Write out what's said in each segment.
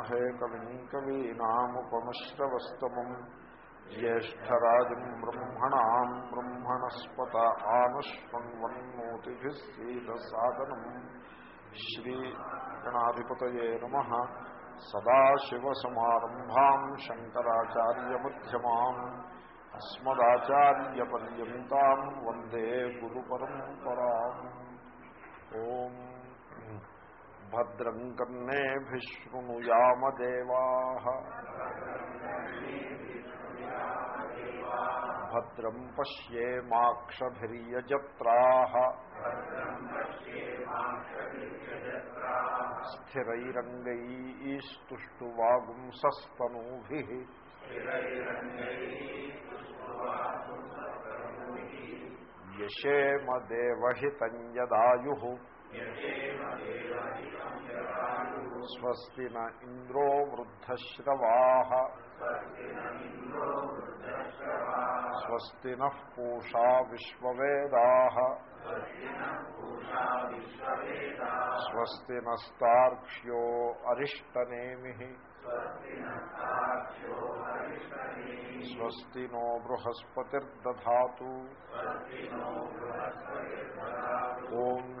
उपवीतिनमुपमश्रवस्तमम् कविम् कवीनामुपमश्रवस्तमम् ज्येष्ठराजम् ब्रह्मणाम् ब्रह्मणस्पत आनुष्वन्वन्मोतिभिः सीदसादनम् श्रीगणाधिपतये नमः सदाशिवसमारम्भाम् शङ्कराचार्यमध्यमाम् अस्मदाचार्यपर्यन्ताम् वन्दे गुरुपरम्पराम् ॐ భద్రం కన్నేభి శృణుయామదేవాః భద్రం పశ్యేమాక్షభిర్యజత్రాః స్థిరైరంగైస్తువాగుంసస్తనూభిः యశేమదేవహితం యదాయు స్వస్తి ఇంద్రో వృద్ధశ్రవా స్వస్తి నూషా విశ్వవేదా స్వస్తి నస్తాక్ష్యో అరిష్టనేమి స్వస్తి నో బృహస్పతిర్దా बृहस्पतिर्दधातु ॐ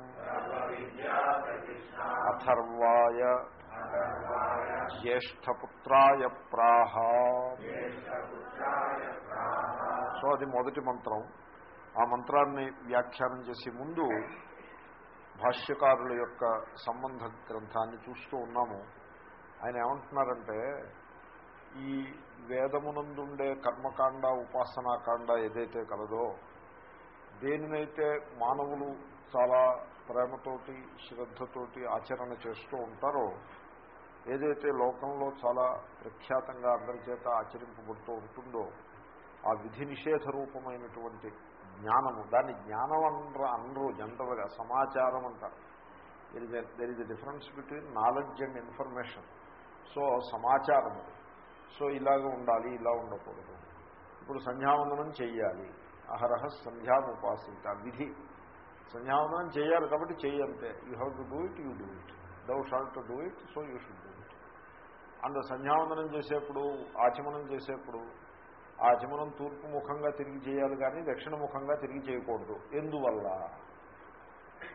అథర్వాయ జ్యేష్ఠపుత్రాయ ప్రాహ సో అది మొదటి మంత్రం. ఆ మంత్రాన్ని వ్యాఖ్యానం చేసే ముందు భాష్యకారుల యొక్క సంబంధ గ్రంథాన్ని చూస్తూ ఉన్నాము. ఆయన ఏమంటున్నారంటే ఈ వేదమునందుండే కర్మకాండ ఉపాసనాకాండ ఏదైతే కలదో దేనినైతే మానవులు చాలా ప్రేమతోటి శ్రద్ధతోటి ఆచరణ చేస్తూ ఉంటారో ఏదైతే లోకంలో చాలా ప్రఖ్యాతంగా అందరి చేత ఆచరింపబడుతూ ఉంటుందో ఆ విధి నిషేధ రూపమైనటువంటి జ్ఞానము దాన్ని జ్ఞానం అనరు అనరు జనరల్గా సమాచారం అంటారు. There is a difference between knowledge and information so సమాచారము. సో ఇలాగ ఉండాలి ఇలా ఉండకూడదు. ఇప్పుడు సంధ్యావందనం చెయ్యాలి. అహరహ సంధ్యాముపాసింత విధి. సంధ్యావనం చేయాలి కాబట్టి చేయంతే. You have to do it you do it thou shall to do it so you should do it and సంధ్యావందనం చేసేప్పుడు ఆచమనం చేసేప్పుడు ఆచమనం తూర్పు ముఖంగా తిరిగి చేయాలి కానీ దక్షిణ ముఖంగా తిరిగి చేయకూడదు. ఎందువల్ల?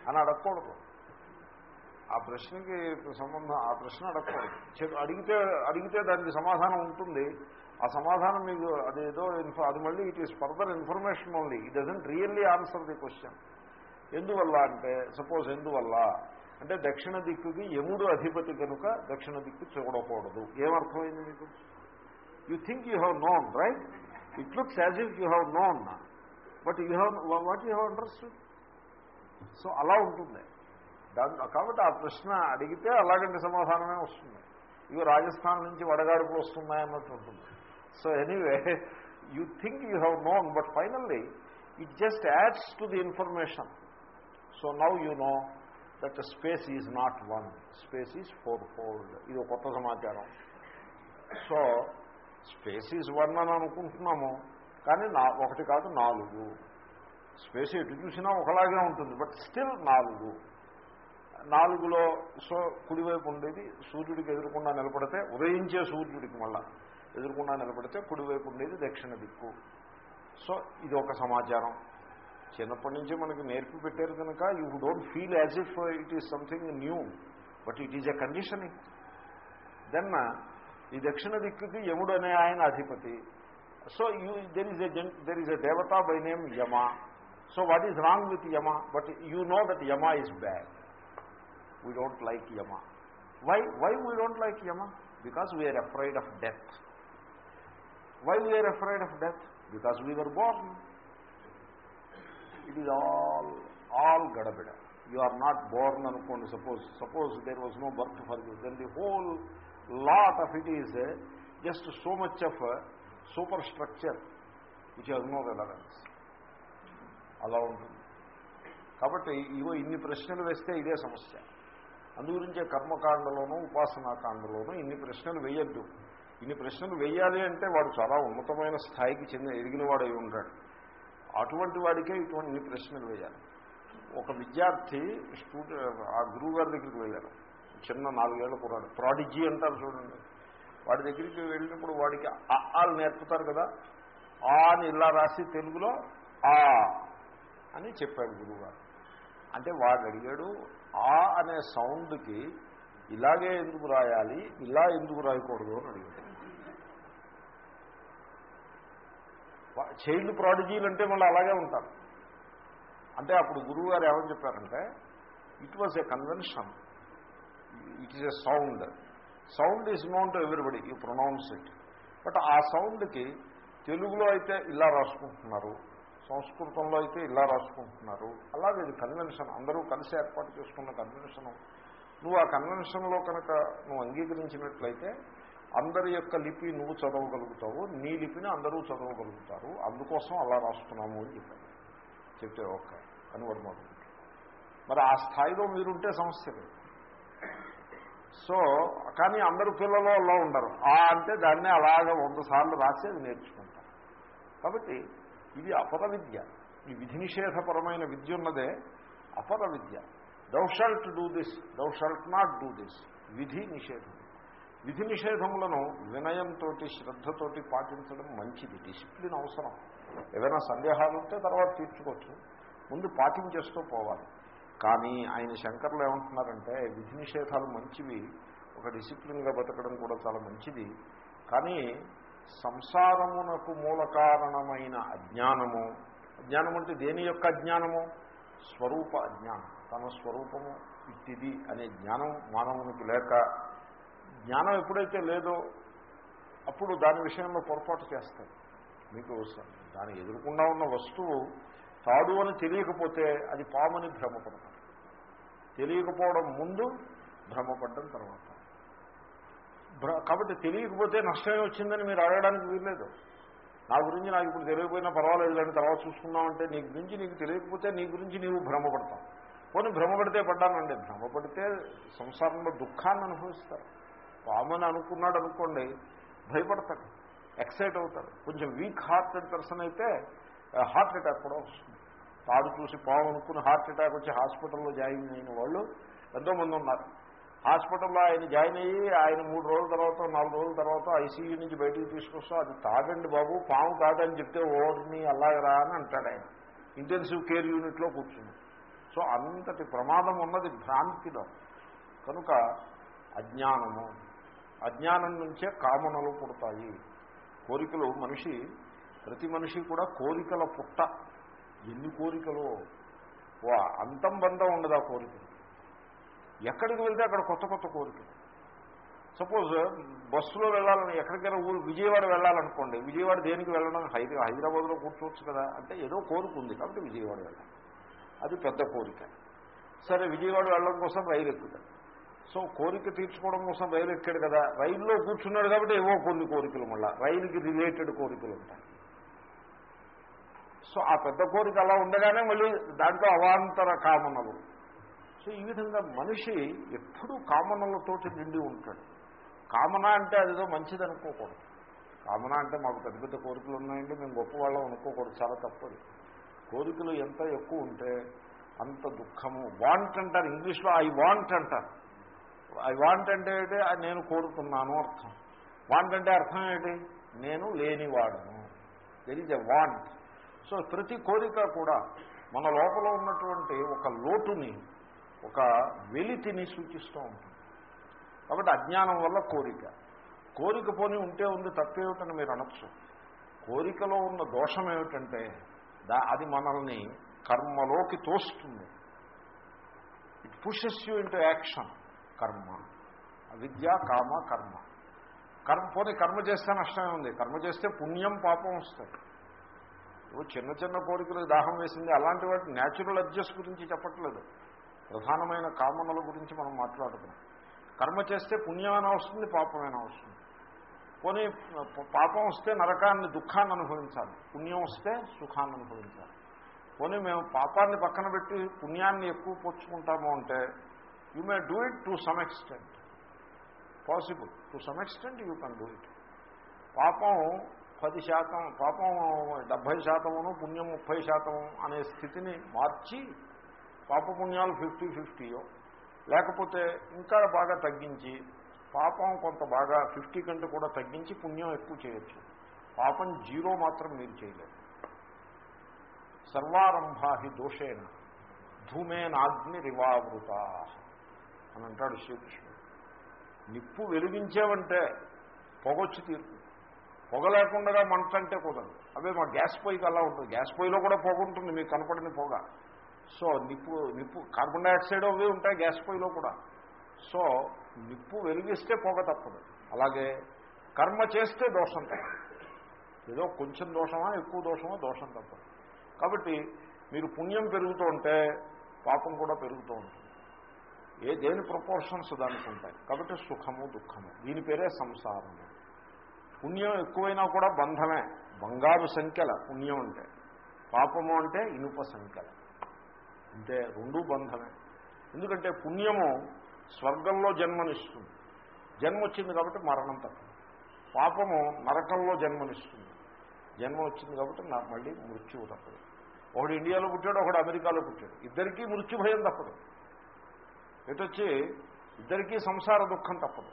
అని అడగకూడదు. ఆ ప్రశ్నకి సంబంధం ఆ ప్రశ్న అడగకూడదు. అడిగితే అడిగితే దానికి సమాధానం ఉంటుంది. ఆ సమాధానం మీకు అదేదో ఇన్ఫో అది మళ్ళీ it is further information only it doesn't really answer the question ఎందువల్ల అంటే సపోజ్ ఎందువల్ల? అంటే దక్షిణ దిక్కుకి యముడు అధిపతి కనుక దక్షిణ దిక్కు చూడకూడదు. ఏమర్థమైంది మీకు? You think you have known right it looks as if you have known but you have what you have understood so అలా ఉంటుంది. దాని కాబట్టి ఆ ప్రశ్న అడిగితే అలాగంటే సమాధానమే వస్తుంది. ఇవి రాజస్థాన్ నుంచి వడగాడుపు వస్తున్నాయన్నట్టు ఉంటుంది. So anyway you think you have known but finally it just adds to the information so now you know that space is not one space is four fold ఇది ఒక కొత్త సమాచారం. సో స్పేస్ ఈజ్ వన్ అని అనుకుంటున్నాము కానీ నా ఒకటి కాదు నాలుగు. స్పేస్ ఎటు చూసినా ఒకలాగే ఉంటుంది బట్ స్టిల్ నాలుగు. నాలుగులో సో కుడివైపు ఉండేది సూర్యుడికి ఎదురుకుండా నిలబడితే ఉదయించే సూర్యుడికి మళ్ళా ఎదురుకుండా నిలబడితే కుడివైపు ఉండేది దక్షిణ దిక్కు. సో ఇది ఒక సమాచారం. చిన్నప్పటి నుంచి మనకి నేర్పి పెట్టారు కనుక you don't feel as if it is something new but it is a conditioning then ఈ దక్షిణ దిక్కుకి యముడు అనే ఆయన అధిపతి. So you there is a there is a devata by name Yama so what is wrong with Yama but you know that Yama is bad we don't like Yama why why we don't like Yama because we're afraid of death why we're afraid of death because we were born it is all all గడబిడ. You are not born అనుకోండి suppose suppose there was no birth for you then the whole lot of it is just so much of super structure which has no relevance అలా ఉంటుంది. కాబట్టి ఇవో ఇన్ని ప్రశ్నలు వేస్తే ఇదే సమస్య. అందుగురించే కర్మకాండలోనూ ఉపాసనాకాండలోనూ ఇన్ని ప్రశ్నలు వేయద్దు. ఇన్ని ప్రశ్నలు వేయాలి అంటే వాడు చాలా ఉన్నతమైన స్థాయికి చెందిన ఎదిగిన వాడు అయి ఉంటాడు. అటువంటి వాడికే ఇటువంటి ప్రశ్నలు వేయాలి. ఒక విద్యార్థి స్టూడెంట్ ఆ గురువు గారి దగ్గరికి వెళ్ళారు. చిన్న నాలుగేళ్ళ కుర్రాడు. ప్రాడిజీ అంటారు చూడండి. వాడి దగ్గరికి వెళ్ళినప్పుడు వాడికి ఆలు నేర్పుతారు కదా. ఆ అని ఇలా రాసి తెలుగులో ఆ అని చెప్పాడు గురువుగారు. అంటే వాడు అడిగాడు ఆ అనే సౌండ్కి ఇలాగే ఎందుకు రాయాలి ఇలా ఎందుకు రాయకూడదు అని అడిగాడు. చైల్డ్ ప్రాడిజీలు అంటే మళ్ళీ అలాగే ఉంటారు. అంటే అప్పుడు గురువు గారు ఏమని చెప్పారంటే it was a convention it is a sound sound is known to everybody you pronounce it but ఆ సౌండ్కి తెలుగులో అయితే ఇలా రాసుకుంటున్నారు సంస్కృతంలో అయితే ఇలా రాసుకుంటున్నారు. అలాగే ఇది కన్వెన్షన్ అందరూ కలిసి ఏర్పాటు చేసుకున్న కన్వెన్షను నువ్వు ఆ కన్వెన్షన్లో కనుక నువ్వు అంగీకరించినట్లయితే అందరి యొక్క లిపి నువ్వు చదవగలుగుతావు నీ లిపిని అందరూ చదవగలుగుతారు అందుకోసం అలా రాస్తున్నాము అని చెప్పాను చెప్తే ఓకే అని వాడు మరి ఆ స్థాయిలో మీరుంటే సమస్య లేదు. సో కానీ అందరు పిల్లలు అలా ఉండరు. ఆ అంటే దాన్నే అలాగ వంద సార్లు రాసి అది నేర్చుకుంటారు. కాబట్టి ఇది అపర విద్య ఈ విధి నిషేధపరమైన విద్య ఉన్నదే అపర విద్య thou shalt do this thou shalt not do this విధి నిషేధం. విధి నిషేధములను వినయంతో శ్రద్ధతోటి పాటించడం మంచిది. డిసిప్లిన్ అవసరం. ఏదైనా సందేహాలు ఉంటే తర్వాత తీర్చుకోవచ్చు. ముందు పాటించేస్తూ పోవాలి. కానీ ఆయన శంకర్లు ఏమంటున్నారంటే విధి నిషేధాలు మంచివి ఒక డిసిప్లిన్గా బతకడం కూడా చాలా మంచిది. కానీ సంసారమునకు మూల కారణమైన అజ్ఞానము అజ్ఞానం అంటే దేని యొక్క అజ్ఞానము? స్వరూప అజ్ఞానం. తన స్వరూపము ఇట్టిది అనే జ్ఞానం మానవునికి లేక జ్ఞానం ఎప్పుడైతే లేదో అప్పుడు దాని విషయంలో పొరపాటు చేస్తారు మీకు దాని ఎదురుకుండా ఉన్న వస్తువు తాడు అని తెలియకపోతే అది పామని భ్రమపడతాం. తెలియకపోవడం ముందు భ్రమపడ్డం తర్వాత. కాబట్టి తెలియకపోతే నష్టమే వచ్చిందని మీరు అడగడానికి వీల్లేదు. నా గురించి నాకు ఇప్పుడు తెలియకపోయినా పర్వాలేదు కానీ తర్వాత చూసుకున్నామంటే నీ గురించి నీకు తెలియకపోతే నీ గురించి నీవు భ్రమపడతావు. పోనీ భ్రమపడితే పడ్డానండి. భ్రమపడితే సంసారంలో దుఃఖాన్ని అనుభవిస్తారు. పామని అనుకున్నాడు అనుకోండి భయపడతాడు ఎక్సైట్ అవుతాడు. కొంచెం వీక్ హార్టెడ్ పర్సన్ అయితే హార్ట్ అటాక్ కూడా వస్తుంది. తాడు చూసి పాము అనుకుని హార్ట్ అటాక్ వచ్చి హాస్పిటల్లో జాయిన్ అయిన వాళ్ళు ఎంతోమంది ఉన్నారు. హాస్పిటల్లో ఆయన జాయిన్ అయ్యి ఆయన మూడు రోజుల తర్వాత నాలుగు రోజుల తర్వాత ఐసీయూ నుంచి బయటికి తీసుకొస్తా అది తాగండి బాబు పాము కాదని చెప్తే ఓడిని అలాగరా అని అంటాడు ఆయన. ఇంటెన్సివ్ కేర్ యూనిట్లో కూర్చుని సో అంతటి ప్రమాదం ఉన్నది భ్రాంతిలో. కనుక అజ్ఞానము అజ్ఞానం నుంచే కామనలు పుడతాయి. కోరికలు మనిషి ప్రతి మనిషి కూడా కోరికల పుట్ట. ఎన్ని కోరికలు? ఓ అంతం బంధం ఉండదు ఆ కోరికలు ఎక్కడికి వెళ్తే అక్కడ కొత్త కొత్త కోరికలు. సపోజ్ బస్సులో వెళ్ళాలని ఎక్కడికైనా ఊరు విజయవాడ వెళ్ళాలనుకోండి విజయవాడ దేనికి వెళ్ళడం? హైదరా హైదరాబాద్లో కూర్చోవచ్చు కదా. అంటే ఏదో కోరిక ఉంది కాబట్టి విజయవాడ వెళ్ళాలి. అది పెద్ద కోరిక. సరే విజయవాడ వెళ్ళడం కోసం రైలు ఎక్కుతాడు సో కోరిక తీర్చుకోవడం కోసం రైలు ఎక్కాడు కదా. రైల్లో కూర్చున్నాడు కాబట్టి ఏవో కొన్ని కోరికలు మళ్ళా. రైలుకి రిలేటెడ్ కోరికలు ఉంటాయి. సో ఆ పెద్ద కోరిక అలా ఉండగానే మళ్ళీ దాంట్లో అవాంతర కామనలు. సో ఈ విధంగా మనిషి ఎప్పుడూ కామనలతోటి నిండి ఉంటాడు. కామన అంటే అదేదో మంచిది అనుకోకూడదు. కామన అంటే మాకు పెద్ద పెద్ద కోరికలు ఉన్నాయండి. మేము గొప్పవాళ్ళం అనుకోకూడదు. చాలా తప్పది కోరికలు ఎంత ఎక్కువ ఉంటే అంత దుఃఖము. వాంట్ అంటారు. ఇంగ్లీష్లో ఐ వాంట్ అంటారు. ఐ వాంట్ అంటే ఏంటి నేను కోరుతున్నాను అర్థం. వాంట్ అంటే అర్థం ఏంటి నేను లేనివాడను. There is a want so ప్రతి కోరిక కూడా మన లోపల ఉన్నటువంటి ఒక లోటుని ఒక వెలితిని సూచిస్తూ ఉంటుంది. కాబట్టి అజ్ఞానం వల్ల కోరిక. కోరిక పోని ఉంటే ఉంది తప్పేమిటని మీరు అనొచ్చు. కోరికలో ఉన్న దోషం ఏమిటంటే దా అది మనల్ని కర్మలోకి తోస్తుంది. It pushes you into action karma. విద్య కామ కర్మ. కర్మ పోనీ కర్మ చేస్తే నష్టమే ఉంది. కర్మ చేస్తే పుణ్యం పాపం వస్తాయి. చిన్న చిన్న కోరికలు దాహం వేసింది అలాంటి వాటి న్యాచురల్ అడ్జస్ట్ గురించి చెప్పట్లేదు. ప్రధానమైన కామనల గురించి మనం మాట్లాడుతున్నాం. కర్మ చేస్తే పుణ్యమైనా వస్తుంది పాపమైనా వస్తుంది. పోనీ పాపం వస్తే నరకాన్ని దుఃఖాన్ని అనుభవించాలి. పుణ్యం వస్తే సుఖాన్ని అనుభవించాలి. పోనీ మేము పాపాన్ని పక్కన పెట్టి పుణ్యాన్ని ఎక్కువ పోర్చుకుంటాము అంటే you may do it to some extent possible to some extent you can do it పాపం పది శాతం పాపం డెబ్భై శాతమును పుణ్యం ముప్పై శాతం అనే స్థితిని మార్చి పాపపుణ్యాలు ఫిఫ్టీ ఫిఫ్టీయో లేకపోతే ఇంకా బాగా తగ్గించి పాపం కొంత బాగా ఫిఫ్టీ కంటే కూడా తగ్గించి పుణ్యం ఎక్కువ చేయొచ్చు. పాపం జీరో మాత్రం మీరు చేయలేరు. సర్వారంభా హి దోషేణ ధూమేనాగ్ని రివావృతా అని అంటాడు శ్రీకృష్ణుడు. నిప్పు వెలిగించావంటే పొగొచ్చి తీరుతుంది. పొగ లేకుండా మంట అంటే కుదరదు. అవే మా గ్యాస్ పొయ్యికి అలా ఉంటుంది. గ్యాస్ పొయ్యిలో కూడా పొగ ఉంటుంది మీకు కనపడిన పొగ. సో నిప్పు నిప్పు కార్బన్ డైఆక్సైడ్ అవి ఉంటాయి గ్యాస్ పొయ్యిలో కూడా. సో నిప్పు వెలిగిస్తే పొగ తప్పదు. అలాగే కర్మ చేస్తే దోషం తప్పదు. ఏదో కొంచెం దోషమా ఎక్కువ దోషమా దోషం తప్పదు. కాబట్టి మీరు పుణ్యం పెరుగుతూ ఉంటే పాపం కూడా పెరుగుతూ ఉంటుంది. ఏ దేని ప్రపోర్షన్స్ దానికి ఉంటాయి? కాబట్టి సుఖము దుఃఖము. దీని పేరే సంసారము. పుణ్యం ఎక్కువైనా కూడా బంధమే. బంగారు సంఖ్యల పుణ్యం అంటే. పాపము అంటే ఇనుప సంఖ్యల. అంటే రెండూ బంధమే. ఎందుకంటే పుణ్యము స్వర్గంలో జన్మనిస్తుంది. జన్మ వచ్చింది కాబట్టి మరణం తప్పదు. పాపము నరకంలో జన్మనిస్తుంది. జన్మ వచ్చింది కాబట్టి నాకు మళ్ళీ మృత్యువు తప్పదు. ఒకడు ఇండియాలో పుట్టాడు ఒకడు అమెరికాలో పుట్టాడు. ఇద్దరికీ మృత్యు భయం తప్పదు. ఎటొచ్చి ఇద్దరికీ సంసార దుఃఖం తప్పదు.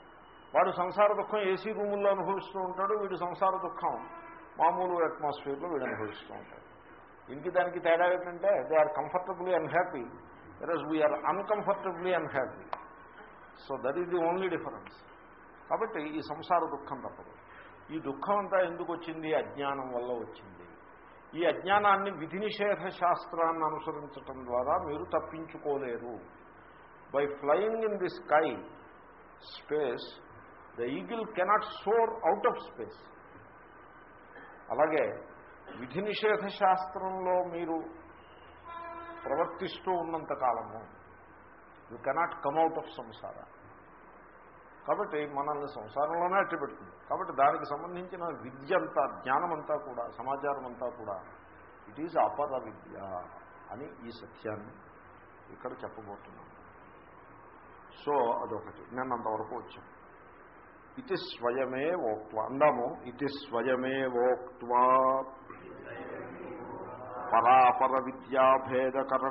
వాడు సంసార దుఃఖం ఏసీ రూముల్లో అనుభవిస్తూ ఉంటాడు వీడు సంసార దుఃఖం మామూలు అట్మాస్ఫియర్లో వీడు అనుభవిస్తూ ఉంటాడు. ఇంటి దానికి తేడా ఏంటంటే they are comfortably unhappy versus we're uncomfortably unhappy so that is the only difference కాబట్టి ఈ సంసార దుఃఖం తప్పదు. ఈ దుఃఖం అంతా ఎందుకు వచ్చింది? అజ్ఞానం వల్ల వచ్చింది. ఈ అజ్ఞానాన్ని విధి నిషేధ శాస్త్రాన్ని అనుసరించటం ద్వారా మీరు తప్పించుకోలేరు. By flying in the sky space the eagle cannot soar out of space అలాగే విధి నిషేధ శాస్త్రంలో మీరు ప్రవర్తిస్తూ ఉన్నంత కాలము you cannot come out of samsara కాబట్టి మనల్ని సంసారంలోనే అట్టి పెడుతుంది కాబట్టి దానికి సంబంధించిన విద్య అంతా జ్ఞానం అంతా కూడా సమాచారం అంతా కూడా ఇట్ ఈజ్ అపర విద్య అని ఈ సత్యాన్ని ఇక్కడ చెప్పబోతున్నాం. సో అదొకటి. నేను అంతవరకు వచ్చాను. ఇది స్వయమే ఓక్వ అందాము ఇది స్వయమే ఓక్వా పరాపర విద్యాభేదకరణపూర్వకం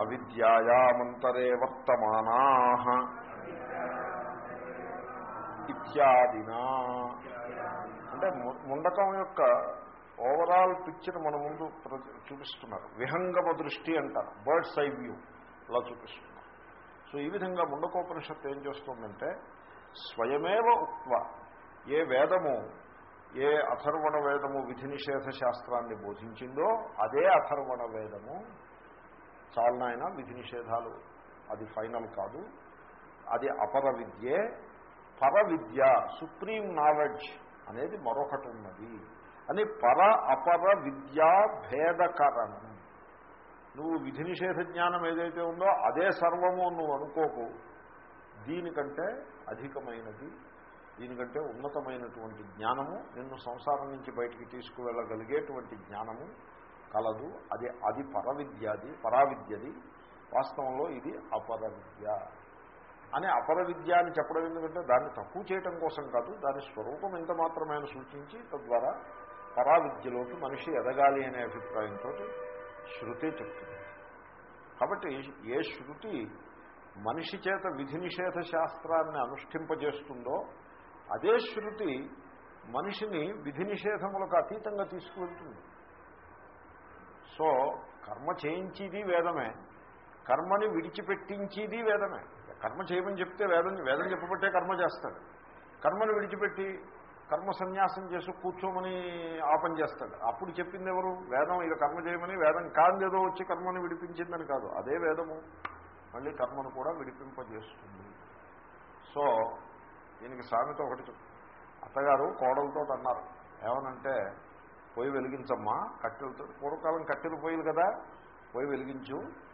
అవిద్యాయామంతరే వర్తమానా. ఇత్యాదినా. అంటే ముండకం యొక్క ఓవరాల్ పిక్చర్ మన ముందు చూపిస్తున్నారు. విహంగమ దృష్టి అంటారు. బర్డ్స్ ఐ వ్యూ అలా చూపిస్తున్నారు. సో ఈ విధంగా ముండకోపనిషత్తు ఏం చేస్తుందంటే స్వయమేవ ఉక్వ ఏ వేదము ఏ అథర్వణ వేదము విధి నిషేధ శాస్త్రాన్ని బోధించిందో అదే అథర్వణ వేదము. చాలనాయన విధి నిషేధాలు అది ఫైనల్ కాదు. అది అపర విద్యే. పర విద్య సుప్రీం నాలెడ్జ్ అనేది మరొకటి ఉన్నది. అని పర అపర విద్యా భేదకరణం నువ్వు విధి నిషేధ జ్ఞానం ఏదైతే ఉందో అదే సర్వము నువ్వు అనుకోకు. దీనికంటే అధికమైనది దీనికంటే ఉన్నతమైనటువంటి జ్ఞానము నిన్ను సంసారం నుంచి బయటికి తీసుకువెళ్ళగలిగేటువంటి జ్ఞానము కలదు. అది అది పరవిద్యది పరావిద్యది. వాస్తవంలో ఇది అపర విద్య అని అపర విద్య అని చెప్పడం ఎందుకంటే దాన్ని తక్కువ చేయటం కోసం కాదు దాని స్వరూపం ఎంత మాత్రమే సూచించి తద్వారా పరావిద్యలోకి మనిషి ఎదగాలి అనే అభిప్రాయంతో శృతి చెప్తుంది. కాబట్టి ఏ శృతి మనిషి చేత విధి నిషేధ శాస్త్రాన్ని అనుష్ఠింపజేస్తుందో అదే శృతి మనిషిని విధి నిషేధములకు అతీతంగా తీసుకువెళ్తుంది. సో కర్మ చేయించేది వేదమే. కర్మని విడిచిపెట్టించేది వేదమే. కర్మ చేయమని చెప్తే వేదం వేదం చెప్పబట్టే కర్మ చేస్తాడు. కర్మను విడిచిపెట్టి కర్మ సన్యాసం చేసి కూర్చోమని ఆపం చేస్తాడు. అప్పుడు చెప్పింది ఎవరు? వేదం ఇది కర్మ చేయమని వేదం కాందేదో వచ్చి కర్మను విడిపించిందని కాదు. అదే వేదము. మళ్ళీ కర్మను కూడా విడిపింపజేస్తుంది. సో దీనికి సామెత ఒకటి అత్తగారు కోడలతో అన్నారు. ఏమనంటే పొయ్యి వెలిగించమ్మా కట్టెలతో పూర్వకాలం కట్టెలు పొయ్యిలు కదా పొయ్యి వెలిగించు.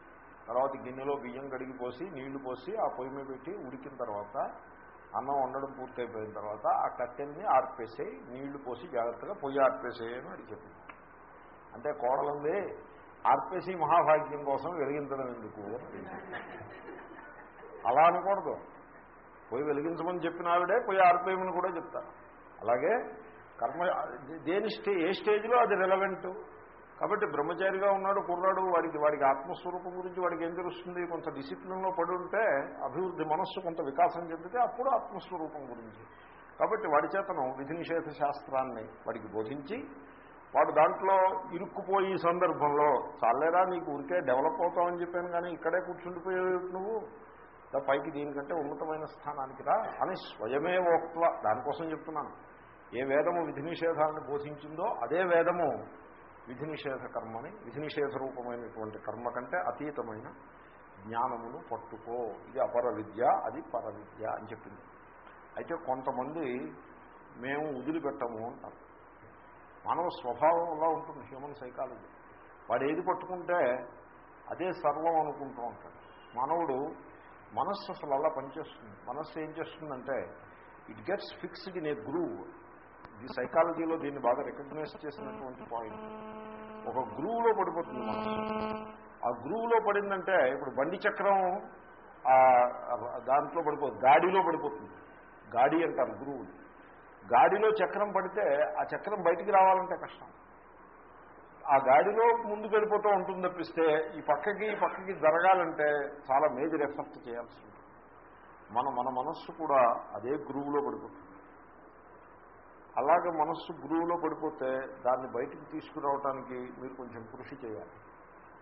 తర్వాత గిన్నెలో బియ్యం కడిగి పోసి నీళ్ళు పోసి ఆ పొయ్యి మీద పెట్టి ఉడికిన తర్వాత అన్నం వండడం పూర్తయిపోయిన తర్వాత ఆ కట్టెల్ని ఆర్పేసేయి నీళ్ళు పోసి జాగ్రత్తగా పొయ్యి ఆర్పేసేయి అని అడిగి చెప్పింది అంటే కోడలుంది ఆర్పేసి మహాభాగ్యం కోసం వెలిగించడం ఎందుకు? అలా అనకూడదు. పొయ్యి వెలిగించమని చెప్పిన ఆవిడే పొయ్యి ఆర్పేయమని కూడా చెప్తారు. అలాగే కర్మ దేని స్టే ఏ స్టేజ్లో అది రిలవెంట్ కాబట్టి బ్రహ్మచారిగా ఉన్నాడు కుర్రాడు వాడికి వాడికి ఆత్మస్వరూపం గురించి వాడికి ఏం తెలుస్తుంది? కొంత డిసిప్లిన్లో పడి ఉంటే అభివృద్ధి మనస్సు కొంత వికాసం చెందితే అప్పుడు ఆత్మస్వరూపం గురించి. కాబట్టి వాడి చేతను విధి నిషేధ శాస్త్రాన్ని వాడికి బోధించి వాడు దాంట్లో ఇరుక్కుపోయి సందర్భంలో చాలేరా నీకు ఊరికే డెవలప్ అవుతామని చెప్పాను కానీ ఇక్కడే కూర్చుండిపోయే నువ్వు? పైకి దీనికంటే ఉన్నతమైన స్థానానికి రా అని స్వయమే ఓక్వ దానికోసం చెప్తున్నాను. ఏ వేదము విధి నిషేధాలను బోధించిందో అదే వేదము విధి నిషేధ కర్మని విధి నిషేధ రూపమైనటువంటి కర్మ కంటే అతీతమైన జ్ఞానమును పట్టుకో. ఇది అపర విద్య అది పర విద్య అని చెప్పింది. అయితే కొంతమంది మేము వదిలిపెట్టము అంటారు. మానవ స్వభావం అలా ఉంటుంది హ్యూమన్ సైకాలజీ వాడు ఏది పట్టుకుంటే అదే సర్వం అనుకుంటూ ఉంటాడు. మానవుడు మనస్సు అసలు అలా పనిచేస్తుంది. మనస్సు ఏం చేస్తుందంటే it gets fixed in a groove ఈ సైకాలజీలో దీన్ని బాగా రికగ్నైజ్ చేసినటువంటి పాయింట్ ఒక గ్రూవ్లో పడిపోతుంది ఆ గ్రూవ్లో పడిందంటే ఇప్పుడు బండి చక్రం ఆ దాంట్లో పడిపోతుంది గాడిలో పడిపోతుంది. గాడి అంటారు గురువు గాడిలో చక్రం పడితే ఆ చక్రం బయటికి రావాలంటే కష్టం. ఆ గాడిలో ముందుకు వెళ్ళిపోతూ ఉంటుంది తప్పిస్తే ఈ పక్కకి ఈ పక్కకి జరగాలంటే చాలా మేజర్ ఎఫర్ట్ చేయాల్సి ఉంటుంది. మన మన మనస్సు కూడా అదే గురువులో పడిపోతుంది. అలాగే మనస్సు గురువులో పడిపోతే దాన్ని బయటికి తీసుకురావటానికి మీరు కొంచెం కృషి చేయాలి.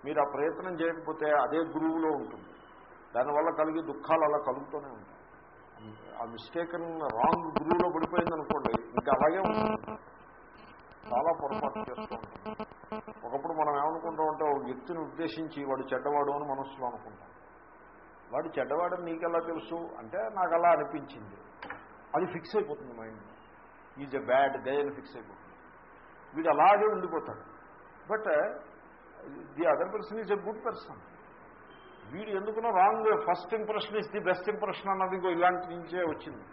మీరు ఆ ప్రయత్నం చేయకపోతే అదే గురువులో ఉంటుంది. దానివల్ల కలిగే దుఃఖాలు అలా కలుగుతూనే ఉంటాయి. ఆ మిస్టేకన్ రాంగ్ గురువులో పడిపోయింది అనుకోండి ఇంకా అలాగే ఉంటుంది. చాలా పొరపాటు చేస్తూ ఉంటాం ఒకప్పుడు మనం ఏమనుకుంటూ ఉంటే ఒక వ్యక్తిని ఉద్దేశించి వాడు చెడ్డవాడు అని మనస్సులో అనుకుంటాం. వాడు చెడ్డవాడని నీకెలా తెలుసు? అంటే నాకు అలా అనిపించింది. అది ఫిక్స్ అయిపోతుంది mind is a bad day అని ఫిక్స్ అయిపోతుంది. వీడు అలాగే ఉండిపోతాడు. But the other person is a good person. వీడు ఎందుకునో wrong first impression is the best impression అన్నది ఇంకో ఇలాంటి నుంచే వచ్చింది.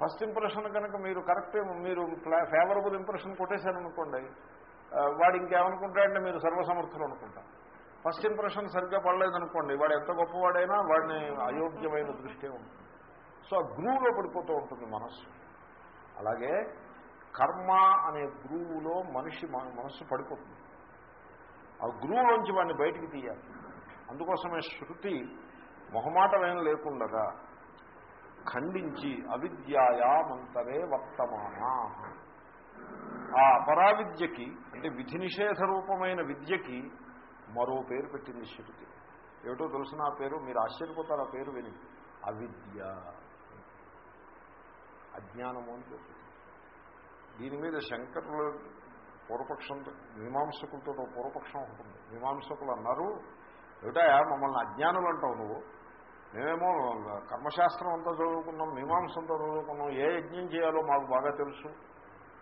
ఫస్ట్ ఇంప్రెషన్ కనుక మీరు కరెక్ట్ మీరు ఫేవరబుల్ ఇంప్రెషన్ కొట్టేశారనుకోండి వాడు ఇంకేమనుకుంటాడంటే మీరు సర్వసమర్థులు అనుకుంటారు ఫస్ట్ ఇంప్రెషన్ సరిగ్గా పడలేదనుకోండి వాడు ఎంత గొప్పవాడైనా వాడిని అయోగ్యమైన దృష్టి ఉంటుంది. సో ఆ గ్రూవ్లో పడిపోతూ ఉంటుంది మనస్సు. అలాగే కర్మ అనే గురువులో మనిషి మనస్సు పడిపోతుంది. ఆ గురువులోంచి వాడిని బయటికి తీయాలి. అందుకోసమే శృతి మొహమాటమేం లేకుండగా ఖండించి అవిద్యాయామంతరే వర్తమానా. ఆ అపరావిద్యకి అంటే విధి నిషేధ రూపమైన విద్యకి మరో పేరు పెట్టింది శృతి. ఏమిటో తెలిసిన ఆ పేరు? మీరు ఆశ్చర్యపోతారు ఆ పేరు విని. అవిద్య. అజ్ఞానము అని పేరు దీని మీద శంకరులు పూర్వపక్షంతో మీమాంసకులతో పూర్వపక్షం ఉంటుంది. మీమాంసకులు అన్నారు ఏమిటాయా మమ్మల్ని అజ్ఞానులు అంటావు నువ్వు? మేమేమో కర్మశాస్త్రం అంతా చదువుకున్నాం మీమాంసంతో చదువుకున్నాం ఏ యజ్ఞం చేయాలో మాకు బాగా తెలుసు.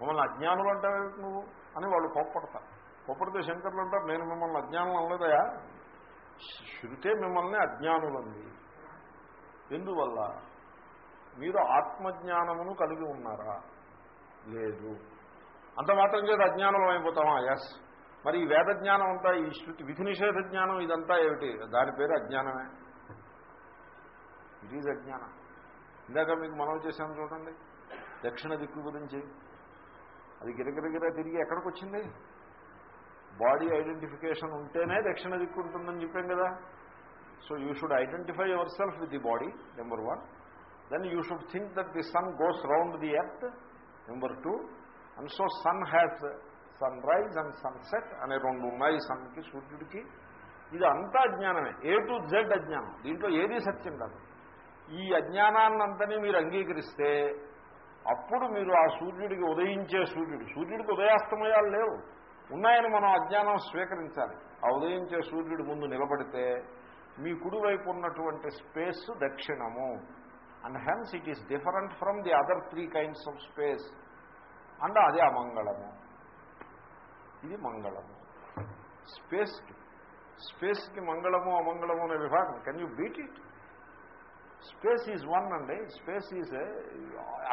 మమ్మల్ని అజ్ఞానులు అంటావు నువ్వు? అని వాళ్ళు కోప్పడతారు. కోప్పడితే శంకర్లు అంటారు నేను మిమ్మల్ని అజ్ఞానం అనలేదయా? శృతే మిమ్మల్ని అజ్ఞానులంది. ఎందువల్ల? మీరు ఆత్మజ్ఞానమును కలిగి ఉన్నారా? లేదు. అంత మాత్రం చేత అజ్ఞానం అయిపోతామా? ఎస్ మరి ఈ వేద జ్ఞానం అంతా ఈ శృతి విధి నిషేధ జ్ఞానం ఇదంతా ఏమిటి? దాని పేరు అజ్ఞానమే. ఇట్ ఈజ్ అజ్ఞానం. ఇందాక మీకు మనం చేశాను చూడండి. దక్షిణ దిక్కు గురించి. అది గిరగిరగిర తిరిగి ఎక్కడికి వచ్చింది బాడీ ఐడెంటిఫికేషన్ ఉంటేనే దక్షిణ దిక్కు ఉంటుందని చెప్పాం కదా. So you should identify yourself with the body number one then you should think that the sun goes round the earth number two and so sun has sun rise and sunset అనే రెండు ఉన్నాయి సన్కి సూర్యుడికి. ఇది అంతా అజ్ఞానమే A to Z అజ్ఞానం. దీంట్లో ఏది సత్యం కాదు. ఈ అజ్ఞానాన్నంతని మీరు అంగీకరిస్తే అప్పుడు మీరు ఆ సూర్యుడికి ఉదయించే సూర్యుడు సూర్యుడికి ఉదయాస్తమయాలు లేవు. ఉన్నాయని మనం అజ్ఞానం స్వీకరించాలి. ఆ ఉదయించే సూర్యుడి ముందు నిలబడితే మీ కుడివైపు ఉన్నటువంటి space దక్షిణము. And hence it is different from the other three kinds of space and అదే అమంగళము. ఇది మంగళము. స్పేస్కి స్పేస్కి మంగళము అమంగళము అనే విభాగం. Can you beat it space is one అండి. Space is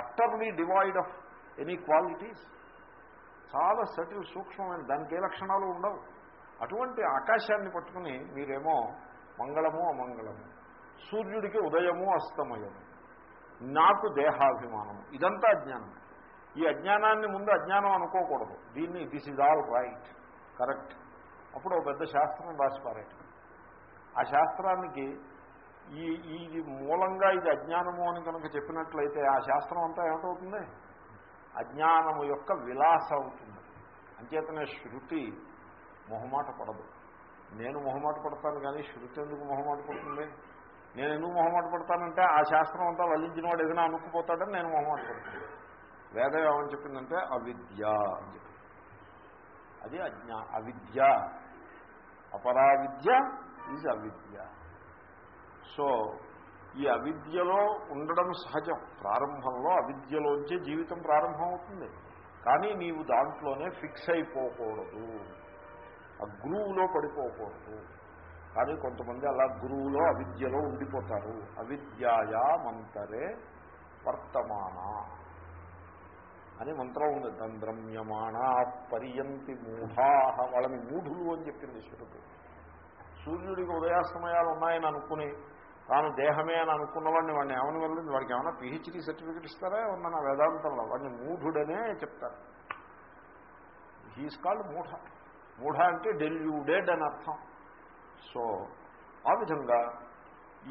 utterly devoid of any qualities చాలా సటిల్ సూక్ష్మమైన దానికి ఏ లక్షణాలు ఉండవు. అటువంటి ఆకాశాన్ని పట్టుకుని మీరేమో మంగళము అమంగళము. సూర్యుడికి ఉదయము అస్తమయము. నాకు దేహాభిమానం. ఇదంతా అజ్ఞానం. ఈ అజ్ఞానాన్ని ముందు అజ్ఞానం అనుకోకూడదు. దీన్ని this is all right correct అప్పుడు పెద్ద శాస్త్రం రాసిపారేట ఆ శాస్త్రానికి ఈ ఇది మూలంగా ఇది అజ్ఞానము అని కనుక చెప్పినట్లయితే ఆ శాస్త్రం అంతా ఏమిటవుతుంది? అజ్ఞానము యొక్క విలాస అవుతుంది. అంచేతనే శృతి మొహమాట పడదు. నేను మొహమాట పడతాను కానీ శృతి ఎందుకు మొహమాట పడుతుంది? నేను ఎందుకు మొహమాట పడతానంటే ఆ శాస్త్రం అంతా వల్లించిన వాడు ఏదైనా అనుకుపోతాడని నేను మొహమాట పడుతున్నాను వేదం ఏమని చెప్పిందంటే అవిద్య అని చెప్పింది. అది అజ్ఞా అవిద్య. అపరావిద్య ఈజ్ అవిద్య. సో ఈ అవిద్యలో ఉండడం సహజం. ప్రారంభంలో అవిద్యలోంచే జీవితం ప్రారంభం అవుతుంది కానీ నీవు దాంట్లోనే ఫిక్స్ అయిపోకూడదు. ఆ గురువులో పడిపోకూడదు. కానీ కొంతమంది అలా గురువులో అవిద్యలో ఉండిపోతారు. అవిద్యాయా మంతరే వర్తమాన అని మంత్రం ఉంది. దంద్రమ్యమాణ పర్యంతి మూఢాహ వాళ్ళని మూఢులు అని చెప్పింది శృతి సూర్యుడికి ఉదయాస్తమయాలు ఉన్నాయని అనుకుని తాను దేహమే అని అనుకున్నవాడిని వాడిని ఏమని వెళ్ళింది? వాడికి ఏమైనా పిహెచ్డీ సర్టిఫికెట్ ఇస్తారా? ఉన్న నా వేదాంతంలో? వాడిని మూఢుడనే చెప్తారు. హీస్ కాల్డ్ మూఢ. మూఢ అంటే డెల్యూడెడ్ అని అర్థం. సో ఆ విధంగా